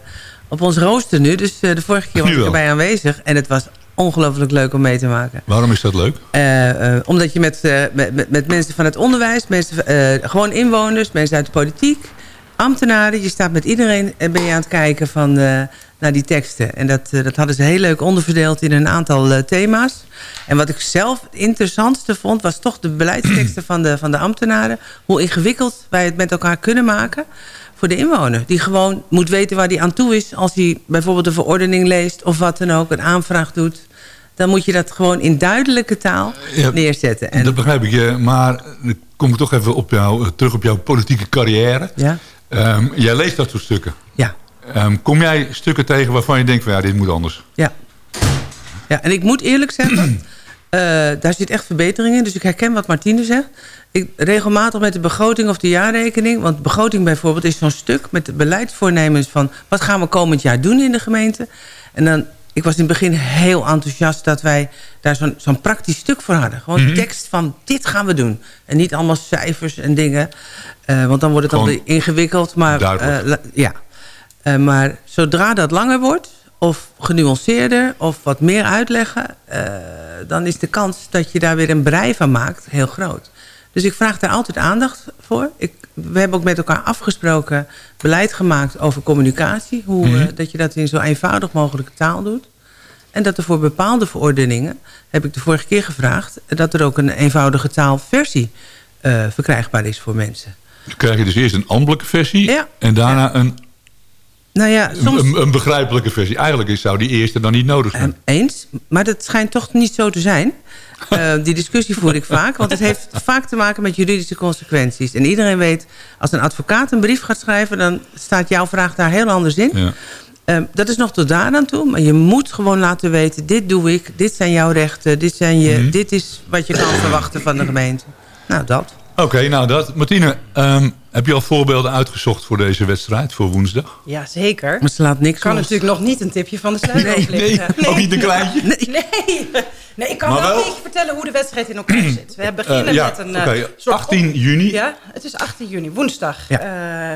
op ons rooster nu. Dus uh, de vorige keer was ik erbij aanwezig. En het was ongelooflijk leuk om mee te maken. Waarom is dat leuk? Uh, omdat je met, met, met, mensen van het onderwijs, mensen, gewoon inwoners, mensen uit de politiek, ambtenaren. Je staat met iedereen en ben je aan het kijken van, naar die teksten. En dat, dat hadden ze heel leuk onderverdeeld in een aantal thema's. En wat ik zelf het interessantste vond... was toch de beleidsteksten van de, van de ambtenaren. Hoe ingewikkeld wij het met elkaar kunnen maken voor de inwoner. Die gewoon moet weten waar hij aan toe is... als hij bijvoorbeeld een verordening leest of wat dan ook, een aanvraag doet. Dan moet je dat gewoon in duidelijke taal ja, neerzetten. En... Dat begrijp ik maar dan kom ik toch even op jou, terug op jouw politieke carrière. Ja? Um, jij leest dat soort stukken. Ja. Um, kom jij stukken tegen waarvan je denkt van ja, dit moet anders? Ja. Ja, en ik moet eerlijk zeggen, uh, daar zit echt verbetering in. Dus ik herken wat Martine zegt. Ik, regelmatig met de begroting of de jaarrekening. Want begroting bijvoorbeeld is zo'n stuk met de beleidsvoornemens van... wat gaan we komend jaar doen in de gemeente. En dan ik was in het begin heel enthousiast dat wij daar zo'n zo'n praktisch stuk voor hadden. Gewoon Mhm. tekst van dit gaan we doen. En niet allemaal cijfers en dingen. Eh, want dan wordt het dan ingewikkeld. Maar, eh, ja. Eh, maar zodra dat langer wordt, of genuanceerder, of wat meer uitleggen... dan is de kans dat je daar weer een brei van maakt heel groot. Dus ik vraag daar altijd aandacht voor. Ik, we hebben ook met elkaar afgesproken, beleid gemaakt over communicatie. Hoe Mhm. eh, dat je dat in zo eenvoudig mogelijke taal doet. En dat er voor bepaalde verordeningen, heb ik de vorige keer gevraagd... dat er ook een eenvoudige taalversie eh, verkrijgbaar is voor mensen. Dan krijg je dus eerst een ambtelijke versie Ja. en daarna een, Nou ja, soms... een, een begrijpelijke versie. Eigenlijk is- zou die eerste dan niet nodig zijn. Eens, maar dat schijnt toch niet zo te zijn. Eh, die discussie voer ik vaak, want het heeft vaak te maken met juridische consequenties. En iedereen weet, als een advocaat een brief gaat schrijven... dan staat jouw vraag daar heel anders in. Ja. Eh, dat is nog tot daar aan toe, maar je moet gewoon laten weten... dit doe ik, dit zijn jouw rechten, dit, zijn je, Mhm. dit is wat je kan verwachten van de gemeente. Nou, dat. Oké, nou dat. Martine, ehm, heb je al voorbeelden uitgezocht voor deze wedstrijd, voor woensdag? Ja, zeker. Maar ze laat niks kan los. natuurlijk nog niet een tipje van de sluier Nee, oplichten. nee, ook niet een kleintje? Nee. nee. Nee, ik kan Maar wel, een beetje vertellen hoe de wedstrijd in elkaar zit. We beginnen Eh, ja, met een eh, oké, soort 18 op- juni. Ja, het is 18 juni, woensdag. Eh,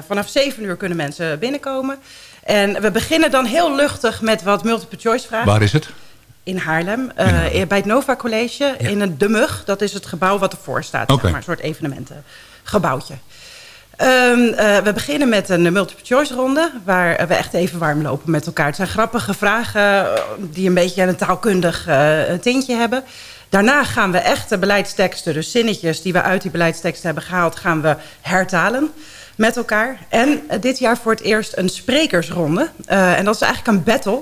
vanaf 7 uur kunnen mensen binnenkomen. En we beginnen dan heel luchtig met wat multiple choice vragen. Waar is het? In Haarlem, eh, bij het Nova College, in het De Mug. Dat is het gebouw wat ervoor staat, zeg maar, een soort evenementengebouwtje. Ehm, eh, we beginnen met een multiple choice ronde, waar we echt even warm lopen met elkaar. Het zijn grappige vragen eh, die een beetje een taalkundig eh, tintje hebben. Daarna gaan we echt de beleidsteksten, dus zinnetjes die we uit die beleidsteksten hebben gehaald, gaan we hertalen met elkaar. En dit jaar voor het eerst een sprekersronde. En dat is eigenlijk een battle.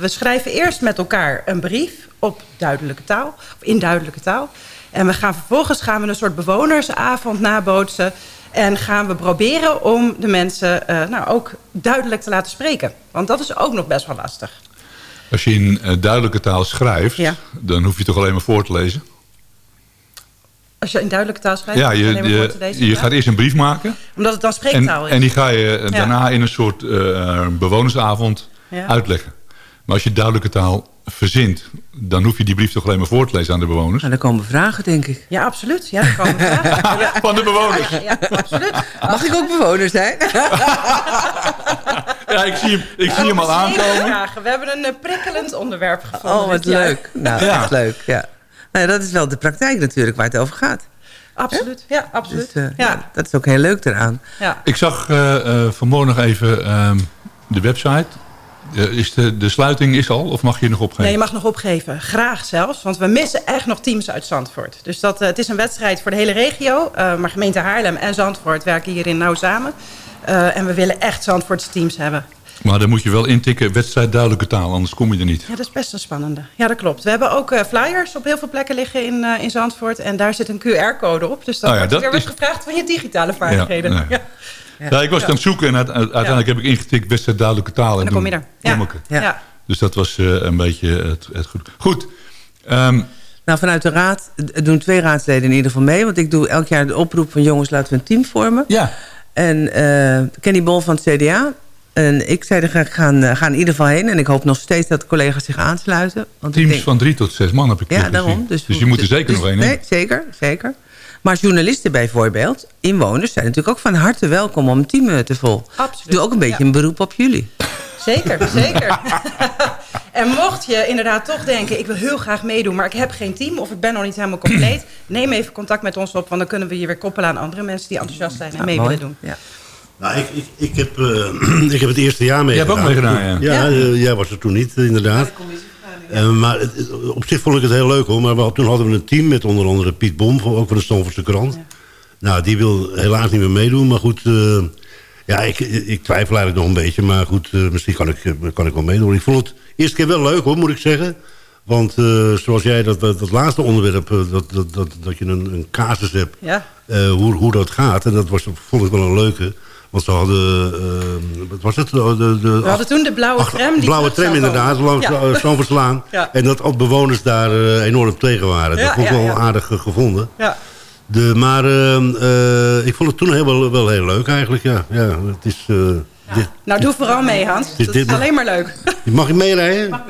We schrijven eerst met elkaar een brief op duidelijke taal, of in duidelijke taal. En we gaan vervolgens gaan we een soort bewonersavond nabootsen. En gaan we proberen om de mensen eh, nou, ook duidelijk te laten spreken. Want dat is ook nog best wel lastig. Als je in eh, duidelijke taal schrijft, Ja. dan hoef je toch alleen maar voor te lezen? Als je in duidelijke taal schrijft, Ja, hoef je, je, lezen. je Ja. gaat eerst een brief maken. Omdat het dan En, spreektaal is. en die ga je eh, Ja. daarna in een soort bewonersavond uitleggen. Maar als je duidelijke taal verzint, dan hoef je die brief toch alleen maar voor te lezen aan de bewoners. Nou, dan komen vragen, denk ik. Ja, absoluut. Ja, er komen vragen. Ja. Van de bewoners. Ja, ja, absoluut. Mag ik ook bewoner zijn? Ja, ik zie hem, ik zie hem al aankomen. Vragen. We hebben een eh, prikkelend onderwerp gevonden. Oh, wat leuk. Nou, Ja. echt leuk, ja. Nou dat is wel de praktijk natuurlijk waar het over gaat. Absoluut, ja, absoluut. Dus, eh, ja. dat is ook heel leuk eraan. Ja. Ik zag eh, eh, vanmorgen nog even ehm, de website. Eh, is de, de sluiting is al, of mag je nog opgeven? Nee, je mag nog opgeven. Graag zelfs, want we missen echt nog teams uit Zandvoort. Dus dat, eh, het is een wedstrijd voor de hele regio. eh, maar gemeente Haarlem en Zandvoort werken hierin nauw samen. En we willen echt Zandvoortse teams hebben. Maar dan moet je wel intikken wedstrijd duidelijke taal, anders kom je er niet. Ja, dat is best een spannende. Ja, dat klopt. We hebben ook flyers op heel veel plekken liggen in, in Zandvoort. En daar zit een QR-code op. Dus dan Oh ja, wordt er dat weer is- gevraagd van je digitale vaardigheden. Ja, nee. Ja. Ja, ik was aan het zoeken en uite- uiteindelijk heb ik ingetikt wedstrijd duidelijke taal. En, dan kom je er. Ja. er. Dus dat was eh, een beetje het, het goed. Goed. ehm, Nou, vanuit de raad doen twee raadsleden in ieder geval mee. Want ik doe elk jaar de oproep van jongens, laten we een team vormen. Ja. En eh, Kenny Bol van het CDA en ik zeiden graag, gaan, eh, gaan in ieder geval heen. En ik hoop nog steeds dat de collega's zich aansluiten. Want ik teams denk- van drie tot zes man heb ik Ja, gezien. daarom. Dus, Dus, je moet er zeker dus- nog één Nee, zeker, zeker. Maar journalisten bijvoorbeeld, inwoners... zijn natuurlijk ook van harte welkom om een team te vol. Absoluut. Doe ook een beetje Ja. een beroep op jullie. Zeker, zeker. en mocht je inderdaad toch denken... ik wil heel graag meedoen, maar ik heb geen team... of ik ben nog niet helemaal compleet... neem even contact met ons op... want dan kunnen we je weer koppelen aan andere mensen... die enthousiast zijn en Ja, mee mooi. willen doen. Ja. Nou, ik, ik, ik, heb, eh, ik heb het eerste jaar Jij hebt meegedaan. ook meegedaan, ja. Ja, eh, jij was er toen niet, inderdaad. Maar het- op zich vond ik het heel leuk hoor. Maar we, toen hadden we een team met onder andere Piet Bom, ook van de Stamfordse krant. Nou, die wil helaas niet meer meedoen. Maar goed, eh, ja, ik, ik twijfel eigenlijk nog een beetje. Maar goed, eh, misschien kan ik, eh, kan ik wel meedoen. Ik vond het eerste keer wel leuk hoor, moet ik zeggen. Want zoals jij dat, dat, dat laatste onderwerp, dat, dat, dat, dat je een, een casus hebt, Ja. hoe, hoe dat gaat. En dat was, vond ik wel een leuke. Want ze hadden, eh, wat was het? De, de, de, We hadden toen de blauwe Ach, tram. Die blauwe tram inderdaad, langs Ja. Stamfordslaan. Ja. En dat ook bewoners daar eh, enorm tegen waren. Ja, dat vond ik ja, wel ja. aardig eh, gevonden. Ja. De, maar eh, eh, ik vond het toen heel, wel, wel heel leuk eigenlijk. Ja, ja, het is, eh, Dit- Nou, doe vooral mee, Hans. Dit- Dat dit is alleen maar leuk. Mag je meerijden? Mag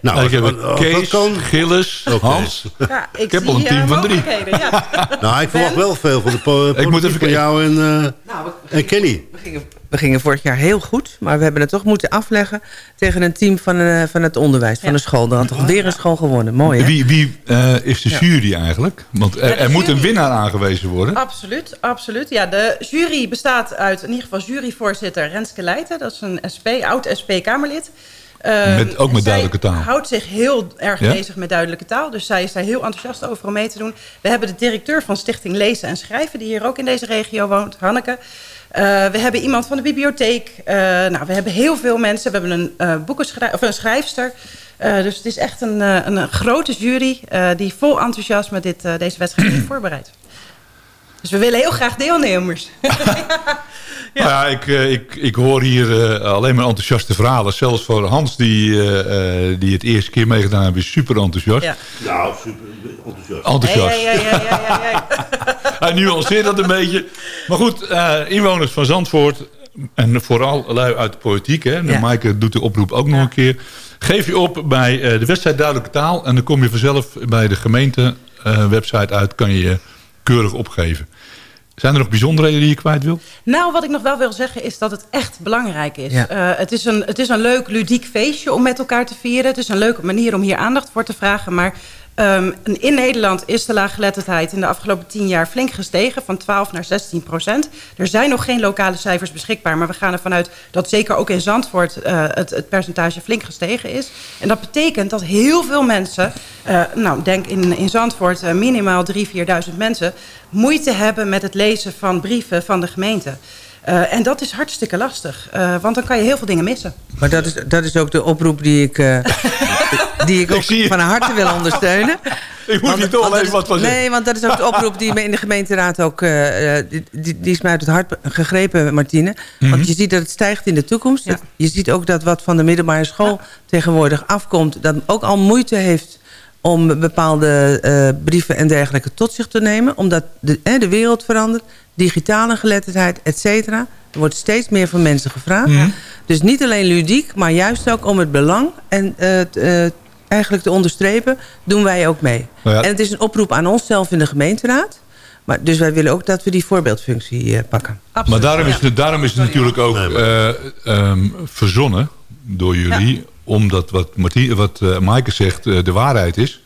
Nou, ik heb een Kees, kan- Gilles, Oké. Hans. Ja, ik, Ik heb zie, al een team van drie. Ja. Nou, ik verwacht wel veel van de Ik moet even van jou en, eh, en Kenny. We gingen, we gingen vorig jaar heel goed, maar we hebben het toch moeten afleggen tegen een team van, eh, van het onderwijs, van de school. Dan had toch weer een school gewonnen. Mooi, hè? Wie, wie eh, is de Ja. jury eigenlijk? Want er, er moet een winnaar aangewezen worden. Absoluut, absoluut. Ja, de jury bestaat uit in ieder geval juryvoorzitter Renske Leijten. Dat is een SP, oud Ehm, Met- ook met duidelijke taal. houdt zich heel erg Ja? bezig met duidelijke taal. Dus zij is daar heel enthousiast over om mee te doen. We hebben de directeur van Stichting Lezen en Schrijven... die hier ook in deze regio woont, Hanneke. Eh, we hebben iemand van de bibliotheek. Eh, nou, we hebben heel veel mensen. We hebben een, boekenschrij- of een schrijfster. Dus het is echt een, een, grote jury... die vol enthousiasme dit, deze wedstrijd heeft voorbereid. Dus we willen heel graag deelnemers. Nou ja, ik, eh, ik, ik hoor hier eh, alleen maar enthousiaste verhalen. Zelfs voor Hans, die, eh, eh, die het eerste keer meegedaan heeft, is super enthousiast. Ja. Nou, super enthousiast. Enthousiast. Ja, ja, ja, ja, ja, ja, ja. Hij nuanceert dat een beetje. Maar goed, eh, inwoners van Zandvoort... en vooral lui uit de politiek... Hè, de Ja. Maaike doet de oproep ook nog een keer... geef je op bij eh, de wedstrijd Duidelijke Taal... en dan kom je vanzelf bij de gemeente eh, website uit... kan je je keurig opgeven. Zijn er nog bijzonderheden die je kwijt wil? Nou, wat ik nog wel wil zeggen is dat het echt belangrijk is. Ja. Eh, het, is een, het is een leuk, ludiek feestje om met elkaar te vieren. Het is een leuke manier om hier aandacht voor te vragen. Maar ehm, in Nederland is de laaggeletterdheid in de afgelopen tien jaar flink gestegen. Van 12 naar 16 procent. Er zijn nog geen lokale cijfers beschikbaar. Maar we gaan ervan uit dat zeker ook in Zandvoort eh, het, het percentage flink gestegen is. En dat betekent dat heel veel mensen... eh, nou, denk in, in Zandvoort eh, minimaal 3.000, 4.000 mensen... moeite hebben met het lezen van brieven van de gemeente. Eh, en dat is hartstikke lastig. eh, want dan kan je heel veel dingen missen. Maar dat is, dat is ook de oproep die ik, eh, die ik ook van harte wil ondersteunen. Ik moet hier toch even wat van zeggen. Nee, want dat is ook de oproep die me in de gemeenteraad ook... eh, eh, die, die, die is mij uit het hart gegrepen, Martine. Mhm. Want je ziet dat het stijgt in de toekomst. Je ziet ook dat wat van de middelbare school tegenwoordig afkomt... dat ook al moeite heeft om bepaalde eh, brieven en dergelijke tot zich te nemen. Omdat de, eh, de wereld verandert, digitale geletterdheid, et cetera. Er wordt steeds meer van mensen gevraagd. Mhm. Dus niet alleen ludiek, maar juist ook om het belang en eh, t- eh, eigenlijk te onderstrepen, doen wij ook mee. Nou ja. En het is een oproep aan onszelf in de gemeenteraad. Maar, dus wij willen ook dat we die voorbeeldfunctie eh, pakken. maar daarom is, het, daarom is het natuurlijk ook eh, ehm, verzonnen door jullie... omdat wat, Martien, wat Maaike zegt eh, de waarheid is...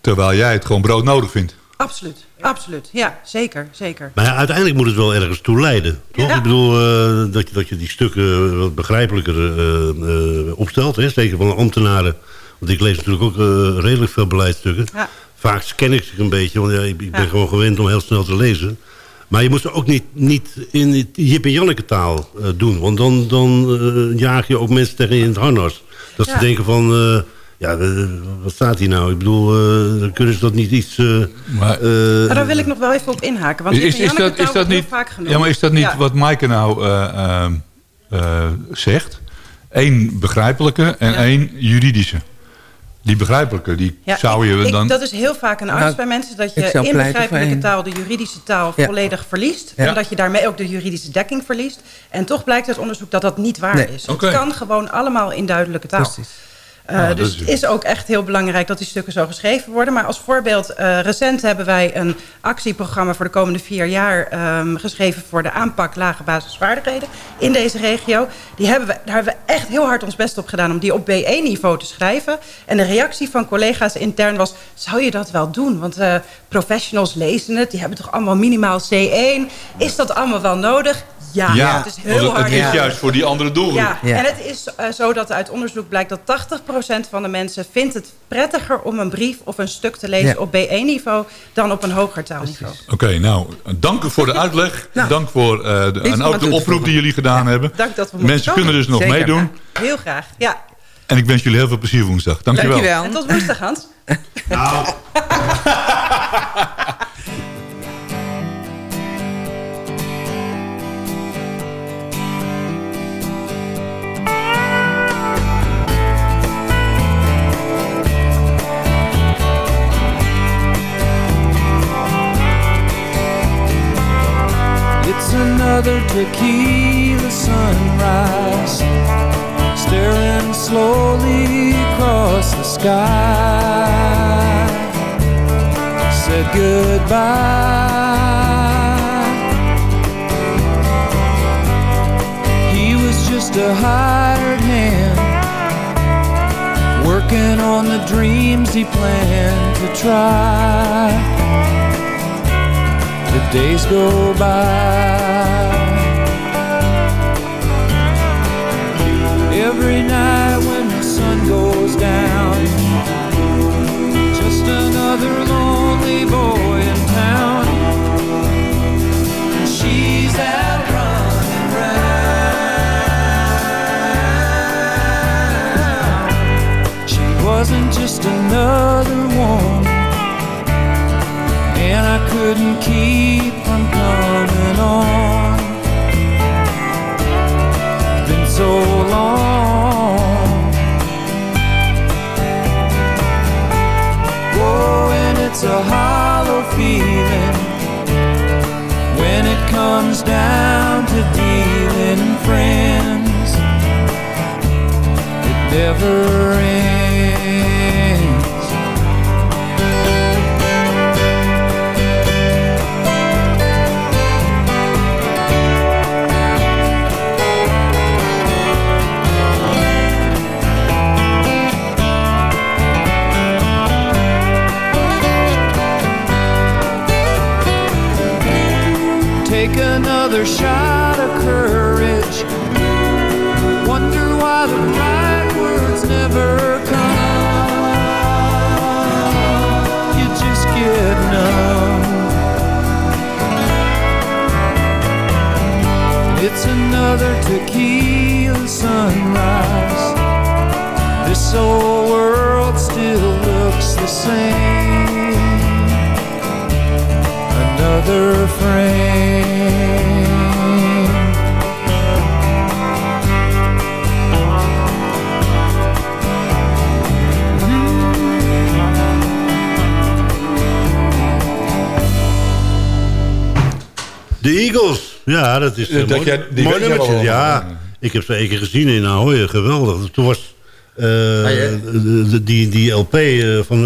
terwijl jij het gewoon brood nodig vindt. Absoluut, absoluut. Ja, zeker, zeker. Maar ja, uiteindelijk moet het wel ergens toe leiden. Toch? Ja. Ik bedoel, eh, dat, je, dat je die stukken wat begrijpelijker eh, eh, opstelt. Hè? Zeker van de ambtenaren. Want ik lees natuurlijk ook eh, redelijk veel beleidsstukken. Ja. Vaak scan ik zich een beetje, want ja, ik, ik ben Ja. gewoon gewend om heel snel te lezen. Maar je moet ze ook niet, niet in het Jip en Janneke taal eh, doen. Want dan, dan eh, jaag je ook mensen tegen in het harnas. Dat Ja. ze denken van... eh, ja, eh, wat staat hier nou? Ik bedoel, eh, dan kunnen ze dat niet iets... eh, Maar, Maar daar wil ik nog wel even op inhaken. Want is, is, dat, is dat niet, vaak genoemd. ja, maar is dat niet Ja. wat Maaike nou eh, ehm, eh, zegt? Eén begrijpelijke en één juridische. Die begrijpelijke, die Ja, zou je ik- ik- dan... dat is heel vaak een angst Nou, bij mensen... dat je in begrijpelijke taal de juridische taal Ja. volledig verliest. Ja. En dat je daarmee ook de juridische dekking verliest. En toch blijkt uit onderzoek dat dat niet waar Nee. is. Het kan gewoon allemaal in duidelijke taal. Precies. Eh, Ah, dat dus is- het is ook echt heel belangrijk dat die stukken zo geschreven worden. Maar als voorbeeld, eh, recent hebben wij een actieprogramma voor de komende vier jaar ehm, geschreven voor de aanpak lage basisvaardigheden in deze regio. Die hebben we, daar hebben we echt heel hard ons best op gedaan om die op B1-niveau te schrijven. En de reactie van collega's intern was, zou je dat wel doen? Want eh, professionals lezen het, die hebben toch allemaal minimaal C1. Is dat allemaal wel nodig? Ja, ja, het is heel het, hard. het is juist voor die andere doelgroep. Ja, en het is eh, zo dat uit onderzoek blijkt dat 80% van de mensen vindt het prettiger om een brief of een stuk te lezen Ja. op B1-niveau dan op een hoger taalniveau. Oké, nou, dank voor de uitleg. dank voor eh, de, en ook oproep die jullie gedaan hebben. Dank dat we mochten Mensen kunnen dus nog Zeker. meedoen. Heel graag, ja. En ik wens jullie heel veel plezier woensdag. Dankjewel. En tot woensdag, Hans. It's another tequila sunrise, staring slowly across the sky. Said goodbye. He was just a hired hand, working on the dreams he planned to try. Days go by. every night when the sun goes down. Just another lonely boy in town. She's out running. She wasn't just another one. And I couldn't keep from coming on. Been so long. Oh, and it's a hollow feeling when it comes down to dealing friends. It never ends. Another shot of courage. Wonder why the right words never come. You just get numb. It's another tequila sunrise. This old world still looks the same. Another frame. De Eagles. Ja, dat is een dat mooi, jij- die mooi nummertje. Ja, ik heb ze één keer gezien in Ahoy. Geweldig. Toen was eh, ja? de- de- die, die LP eh, van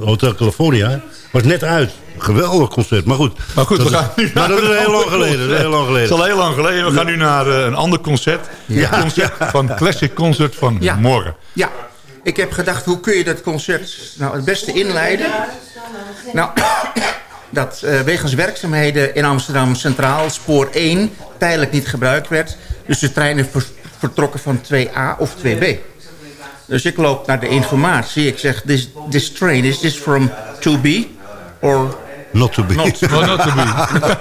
eh, Hotel California was net uit. Geweldig concert. Maar goed. Maar goed, dat we is- gaan nu Maar dat is naar heel een lang ander geleden. Dat is heel lang geleden. Het is al heel lang geleden. We gaan nu naar eh, een ander concert. Ja, Het concert van Classic Concert van Ja. morgen. Ja, ik heb gedacht, hoe kun je dat concert nou het beste inleiden? Nou, dat eh, wegens werkzaamheden in Amsterdam Centraal spoor 1 tijdelijk niet gebruikt werd. Dus de treinen ver- vertrokken van 2A of 2B. Dus ik loop naar de informatie. Ik zeg, this, this train, is this from 2B or Not to be. not? Oh, not to be.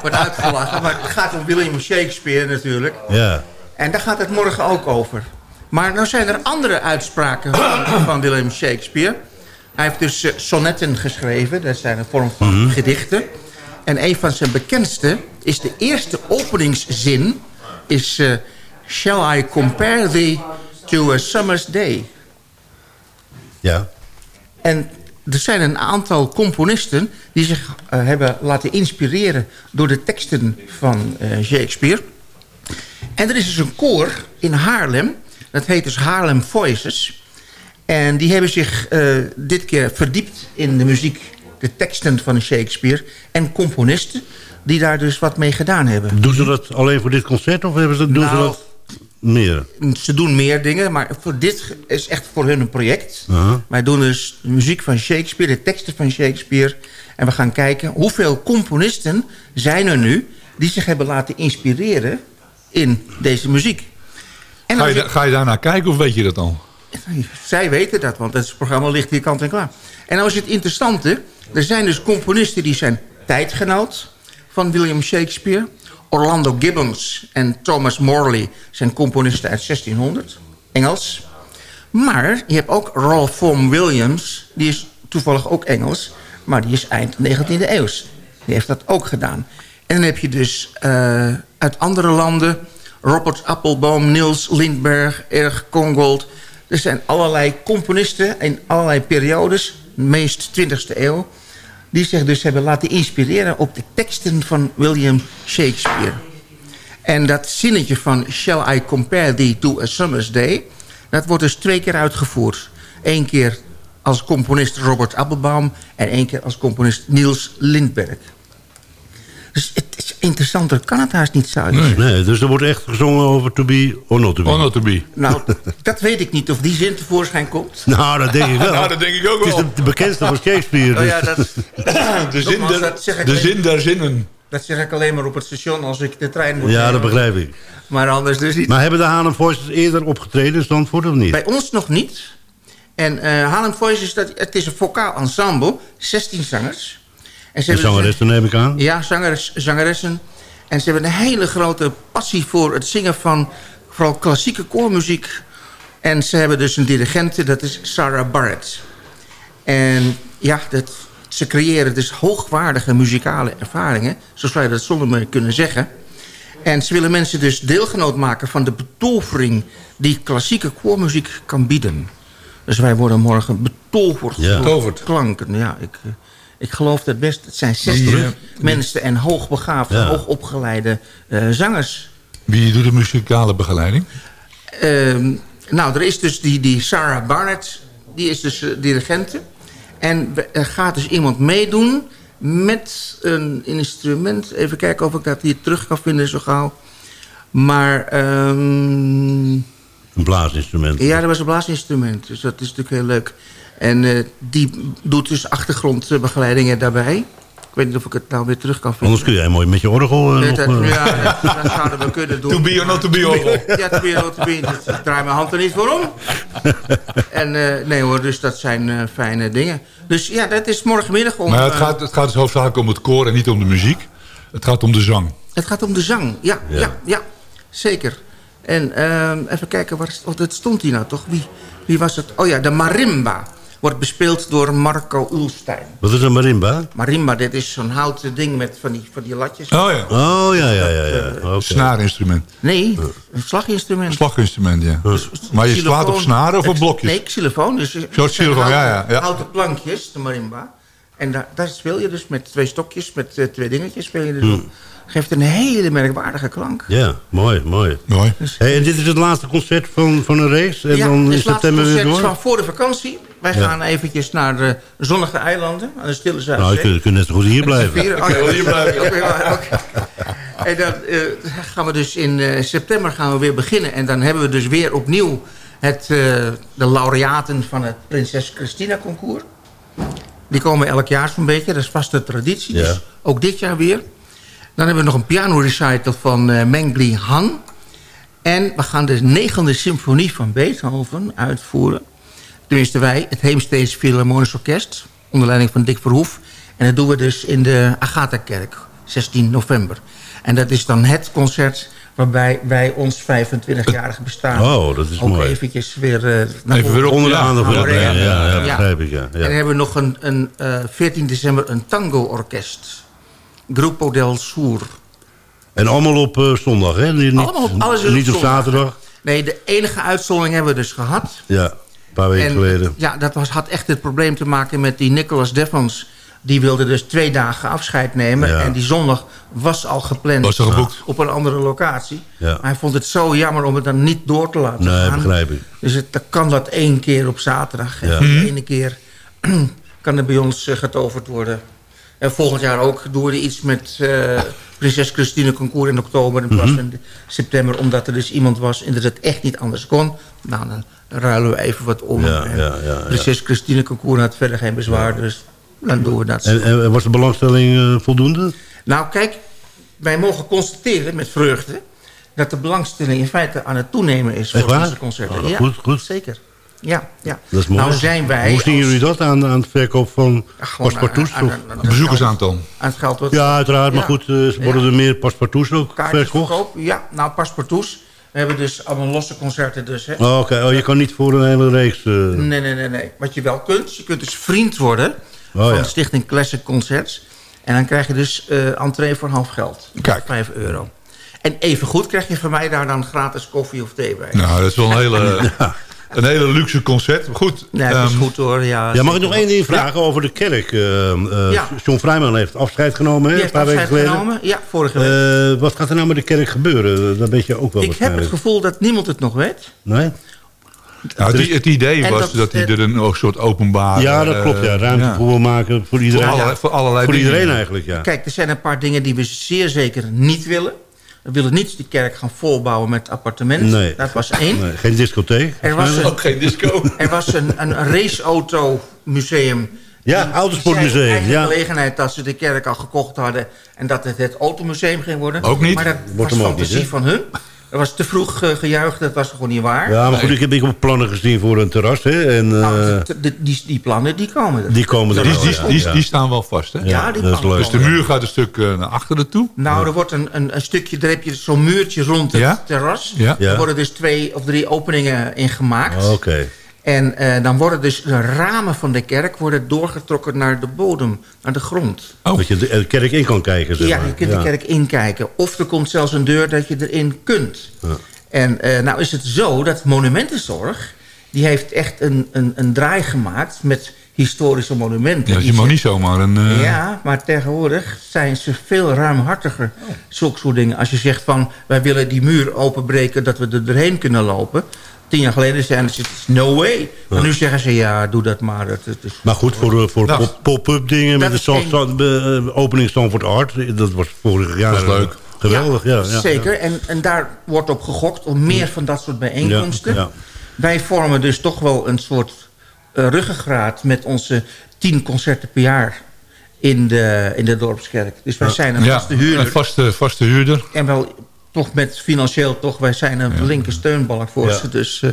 Wordt uitgelachen, maar het gaat om William Shakespeare natuurlijk. Ja. En daar gaat het morgen ook over. Maar nou zijn er andere uitspraken van, van William Shakespeare. Hij heeft dus eh, sonnetten geschreven. Dat zijn een vorm van gedichten. En een van zijn bekendste is de eerste openingszin... is eh, Shall I compare thee to a summer's day? Ja. En er zijn een aantal componisten... die zich eh, hebben laten inspireren door de teksten van Shakespeare. En er is dus een koor in Haarlem. Dat heet dus Haarlem Voices. En die hebben zich eh, dit keer verdiept in de muziek... de teksten van Shakespeare en componisten... die daar dus wat mee gedaan hebben. Doen ze dat alleen voor dit concert of hebben ze, doen ze Nou, dat meer? Ze doen meer dingen, maar voor dit is echt voor hun een project. Aha. Wij doen dus de muziek van Shakespeare, de teksten van Shakespeare. En we gaan kijken hoeveel componisten zijn er nu... die zich hebben laten inspireren in deze muziek. En Ga je, ik- ga je daarnaar kijken of weet je dat al? Zij weten dat, want het programma ligt hier kant en klaar. En nou is het interessante, er zijn dus componisten die zijn tijdgenoot van William Shakespeare. Orlando Gibbons en Thomas Morley zijn componisten uit 1600, Engels. Maar je hebt ook Ralph Vaughan Williams, die is toevallig ook Engels... maar die is eind 19e eeuw. Die heeft dat ook gedaan. En dan heb je dus eh, uit andere landen... Robert Applebaum, Niels Lindbergh, Erg Kongold. Er zijn allerlei componisten in allerlei periodes... meest 20e eeuw... die zich dus hebben laten inspireren op de teksten van William Shakespeare. En dat zinnetje van Shall I compare thee to a summer's day... dat wordt dus twee keer uitgevoerd. Eén keer als componist Robert Appelbaum... en één keer als componist Niels Lindberg. Dus het is interessanter kan het haast niet zijn. Nee, nee, dus er wordt echt gezongen over to be or not to be. Or not to be. Nou, dat weet ik niet of die zin tevoorschijn komt. Nou, dat denk ik wel. Nou, dat denk ik ook Het is wel. de, bekendste van Shakespeare. Oh Dus. ja, dat, De zin, Nogmaals, der, dat zeg ik de zin der zinnen. dat zeg ik alleen maar op het station als ik de trein moet Ja, nemen. dat begrijp ik. Maar anders dus niet. Maar hebben de Haarlem Voices eerder opgetreden in Zandvoort of niet? Bij ons nog niet. En eh Harlem Voices, dat, het is een vocaal ensemble. 16 zangers. En ze En hebben- zangeressen neem ik aan. Ja, zangeressen. En ze hebben een hele grote passie voor het zingen van vooral klassieke koormuziek. En ze hebben dus een dirigente, dat is Sarah Barrett. En ja, dat, ze creëren dus hoogwaardige muzikale ervaringen. Zo zou je dat zonder meer kunnen zeggen. En ze willen mensen dus deelgenoot maken van de betovering... die klassieke koormuziek kan bieden. Dus wij worden morgen betoverd Ja. door Betoverd. klanken. Ja, ik, eh, ik geloof dat best. Het zijn 60 Wie, eh, mensen en hoogbegaafde, Ja. hoogopgeleide eh, zangers. Wie doet de muzikale begeleiding? Ehm, nou, er is dus die, die Sarah Barnett, die is dus eh, dirigente. En er gaat dus iemand meedoen met een instrument. Even kijken of ik dat hier terug kan vinden zo gauw. Maar ehm, Een blaasinstrument. ja, dat was een blaasinstrument. Dus dat is natuurlijk heel leuk. En eh, die doet dus achtergrondbegeleidingen daarbij. Ik weet niet of ik het nou weer terug kan vinden. Anders kun jij mooi met je orgel eh, Nee, nog... dat, eh, ja, dat, dat zouden we kunnen doen. To be or not to be, orgel. Ja, to be or not to be. Dus ik draai mijn hand er niet voor om. En eh, nee hoor, dus dat zijn eh, fijne dingen. Dus ja, dat is morgenmiddag om... Maar het eh, gaat, het gaat dus hoofdzakelijk om het koor en niet om de muziek. Het gaat om de zang. het gaat om de zang. Ja, ja. Ja. ja, zeker. En ehm, even kijken, waar, oh, dat stond hier nou toch? Wie, wie was het? Oh ja, de marimba. Wordt bespeeld door Marco Ulstein. Wat is een marimba? Marimba, dit is zo'n houten ding met van die, van die latjes. Oh ja. Oh, ja, ja, ja. ja. Oké. Snaarinstrument. Nee, een slaginstrument. Slaginstrument, ja. Maar je slaat op snaren of op blokjes? Nee, xylofoon. Dus Zo, het zijn xylofoon, ja, ja, ja. Houten plankjes, de marimba. En daar, daar speel je dus met twee stokjes, met eh, twee dingetjes speel je dus Hmm. Geeft een hele merkwaardige klank. Ja, mooi, mooi. Mooi. Hey, en dit is het laatste concert van, van een race? En ja, dan in laatste september weer concert door? van voor de vakantie. Wij Ja. gaan eventjes naar de zonnige eilanden, aan de Stille Zuidzee. Nou, je kunt, je kunt net zo goed hier blijven. Vieren. Oh, ja, hier blijven. Oké, maar, oké. En dan eh, gaan we dus in eh, september gaan we weer beginnen. En dan hebben we dus weer opnieuw het, eh, de laureaten van het Prinses Christina concours. Die komen elk jaar zo'n beetje. Dat is vaste traditie. Ja. Dus ook dit jaar weer. Dan hebben we nog een piano recital van eh Mengli Han. En we gaan de negende symfonie van Beethoven uitvoeren. Tenminste wij, het Heemsteeds Philharmonisch Orkest. Onder leiding van Dick Verhoef. En dat doen we dus in de Agatha-kerk, 16 november. En dat is dan het concert waarbij wij ons 25-jarige bestaan... Oh, dat is ook mooi. eventjes weer... eh, naar Even weer Onder de aandacht. Ja, ja, Ja. begrijp ik, ja. En dan hebben we nog een, een eh, 14 december een tango-orkest. Grupo del Sur. En allemaal op eh, zondag, hè? Niet, niet- Allemaal op- alles is op niet op zaterdag. Nee, de enige uitzondering hebben we dus gehad. Ja, een paar weken En, geleden. Ja, dat was, had echt het probleem te maken met die Nicholas Devons. Die wilde dus twee dagen afscheid nemen. Ja. En die zondag was al gepland. Was al geboekt. Op een andere locatie. Ja. Maar hij vond het zo jammer om het dan niet door te laten Nee, gaan. begrijp ik. Dus het, dan kan dat één keer op zaterdag. En de ene keer kan er bij ons eh, getoverd worden. En volgend jaar ook doen we er iets met eh, Prinses Christine Concours in oktober in plaats Mhm. van september. Omdat er dus iemand was en dat het echt niet anders kon. Nou, dan ruilen we even wat om. Ja, En ja, ja. Prinses Christine Concours had verder geen bezwaar. Dus dan doen we dat. En, en was de belangstelling eh, voldoende? Nou, kijk, wij mogen constateren met vreugde... dat de belangstelling in feite aan het toenemen is voor onze concerten. Oh, ja, goed, goed. zeker. Ja, ja. Dat is mooi. Nou zijn wij... Hoe zien als- jullie dat aan, aan het verkoop van paspartouts? aan- Bezoekersaantal. Aan het geld wat... Ja, uiteraard. Maar goed, eh, worden er meer paspartouts ook Kaartjes verkocht? verkopen? Ja, nou, paspartouts. We hebben dus allemaal losse concerten dus, hè. Oh, Oké, oh, je kan niet voor een hele reeks... eh, Nee, nee, nee, nee. Wat je wel kunt, je kunt dus vriend worden... Oh, van ja. de Stichting Classic Concerts. En dan krijg je dus eh entree voor half geld. Kijk. 5 euro. En even goed krijg je van mij daar dan gratis koffie of thee bij. Nou, dat is wel een hele... een hele luxe concert. Goed. Nee, het is ehm, goed hoor. Ja, Ja, mag ik nog één ding vragen over de kerk? Eh, eh, Ja. John Vrijman heeft afscheid genomen, hè, een paar weken geleden. genomen. Ja, vorige week. Eh, wat gaat er nou met de kerk gebeuren? Dat weet je ook wel ik heb het gevoel dat niemand het nog weet. Nee? nou, het, het idee was dat- dat, hij er een soort openbaar... Ja, dat klopt. Ja. Ruimte ja. voor wil maken voor iedereen. Voor allerlei- voor allerlei Voor dingen. iedereen eigenlijk, ja. Kijk, er zijn een paar dingen die we zeer zeker niet willen. We willen niet die kerk gaan volbouwen met appartementen. Nee. Dat was één. Nee, geen discotheek. Er was een, Ook geen disco. er was een, een raceauto museum. Ja, autosportmuseum, ja. gelegenheid dat ze de kerk al gekocht hadden... en dat het het automuseum ging worden. Ook niet. Maar dat Wordt was niet, fantasie van hun. Dat was te vroeg eh, gejuicht, dat was gewoon niet waar. Ja, maar goed, ik heb ik plannen gezien voor een terras. Hè, en, eh, Nou, die, die, die, die plannen, die komen er. die komen er Die, wel, die, ja. die, Ja. die staan wel vast, hè? Ja, die dat is plannen leuk. Dus de muur gaat een stuk eh, naar achteren toe. Nou, er wordt een, een, een stukje, daar heb je zo'n muurtje rond het Ja? terras. Ja. Ja. Er worden dus twee of drie openingen in gemaakt. Oké. En eh, dan worden dus de ramen van de kerk worden doorgetrokken naar de bodem, naar de grond. Dat je de, de kerk in kan kijken, zeg ja, maar. je kunt Ja. de kerk inkijken. Of er komt zelfs een deur dat je erin kunt. Ja. En eh, nou is het zo dat Monumentenzorg... die heeft echt een, een, een draai gemaakt met historische monumenten. Ja, je mag niet zomaar een... eh, Ja, maar tegenwoordig zijn ze veel ruimhartiger. Zulke soort dingen. Als je zegt van, wij willen die muur openbreken... dat we er doorheen kunnen lopen. Tien jaar geleden zeiden ze, no way. Maar nu zeggen ze, ja, doe dat maar. Het, het is... Maar goed, voor, eh, voor Nou, pop- pop-up dingen met de Stand- Stand- eh, opening Stanford Art. Dat was vorig jaar. Dat leuk. eh, Geweldig, ja. ja, Zeker, En, en daar wordt op gegokt om meer van dat soort bijeenkomsten. Ja, ja. Wij vormen dus toch wel een soort eh, ruggengraat... met onze tien concerten per jaar in de, in de dorpskerk. Dus wij zijn een ja, vaste huurder. een vaste, vaste huurder. En wel toch met financieel toch, wij zijn een linker steunbalk voor Ja. ze. Dus eh,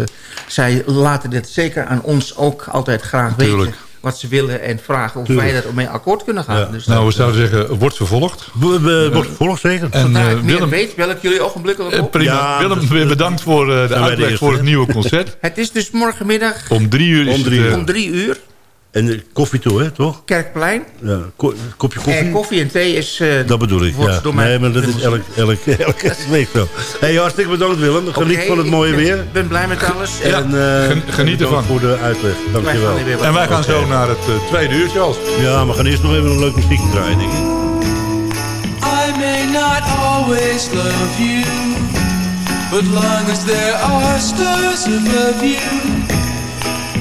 zij laten dit zeker aan ons ook altijd graag weten. Wat ze willen en vragen of Tuurlijk. wij daarmee akkoord kunnen gaan. Ja. Dus Nou, we zouden zeggen, wordt vervolgd. We- we- Wordt volgens zeker. En eh, ik Willem, weet, bel ik jullie ogenblikkelijk eh, op. prima. Ja, Willem, weer bedankt voor eh, de uitleg eerste, voor het nieuwe concert. Het is dus morgenmiddag Om drie uur is Om drie eh, om drie uur. En eh, koffie toe, hè, toch? Kerkplein. Ja, ko- kopje koffie. En koffie en thee is... eh, Dat bedoel ik, ja. door mij Nee, maar dat is elk, elk, elke week zo. hey, hartstikke bedankt Willem. Geniet Oké, van het mooie ik ben- weer. ben blij met alles. Ja. En, eh, Gen- geniet ervan. voor de uitleg. Dankjewel. weer En wij gaan zo naar het eh, tweede uurtje, als. Ja, we gaan eerst nog even een leuk muziekje draaien, denk ik. I may not always love you, but long as there are stars above you,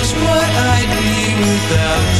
knows what I'd be without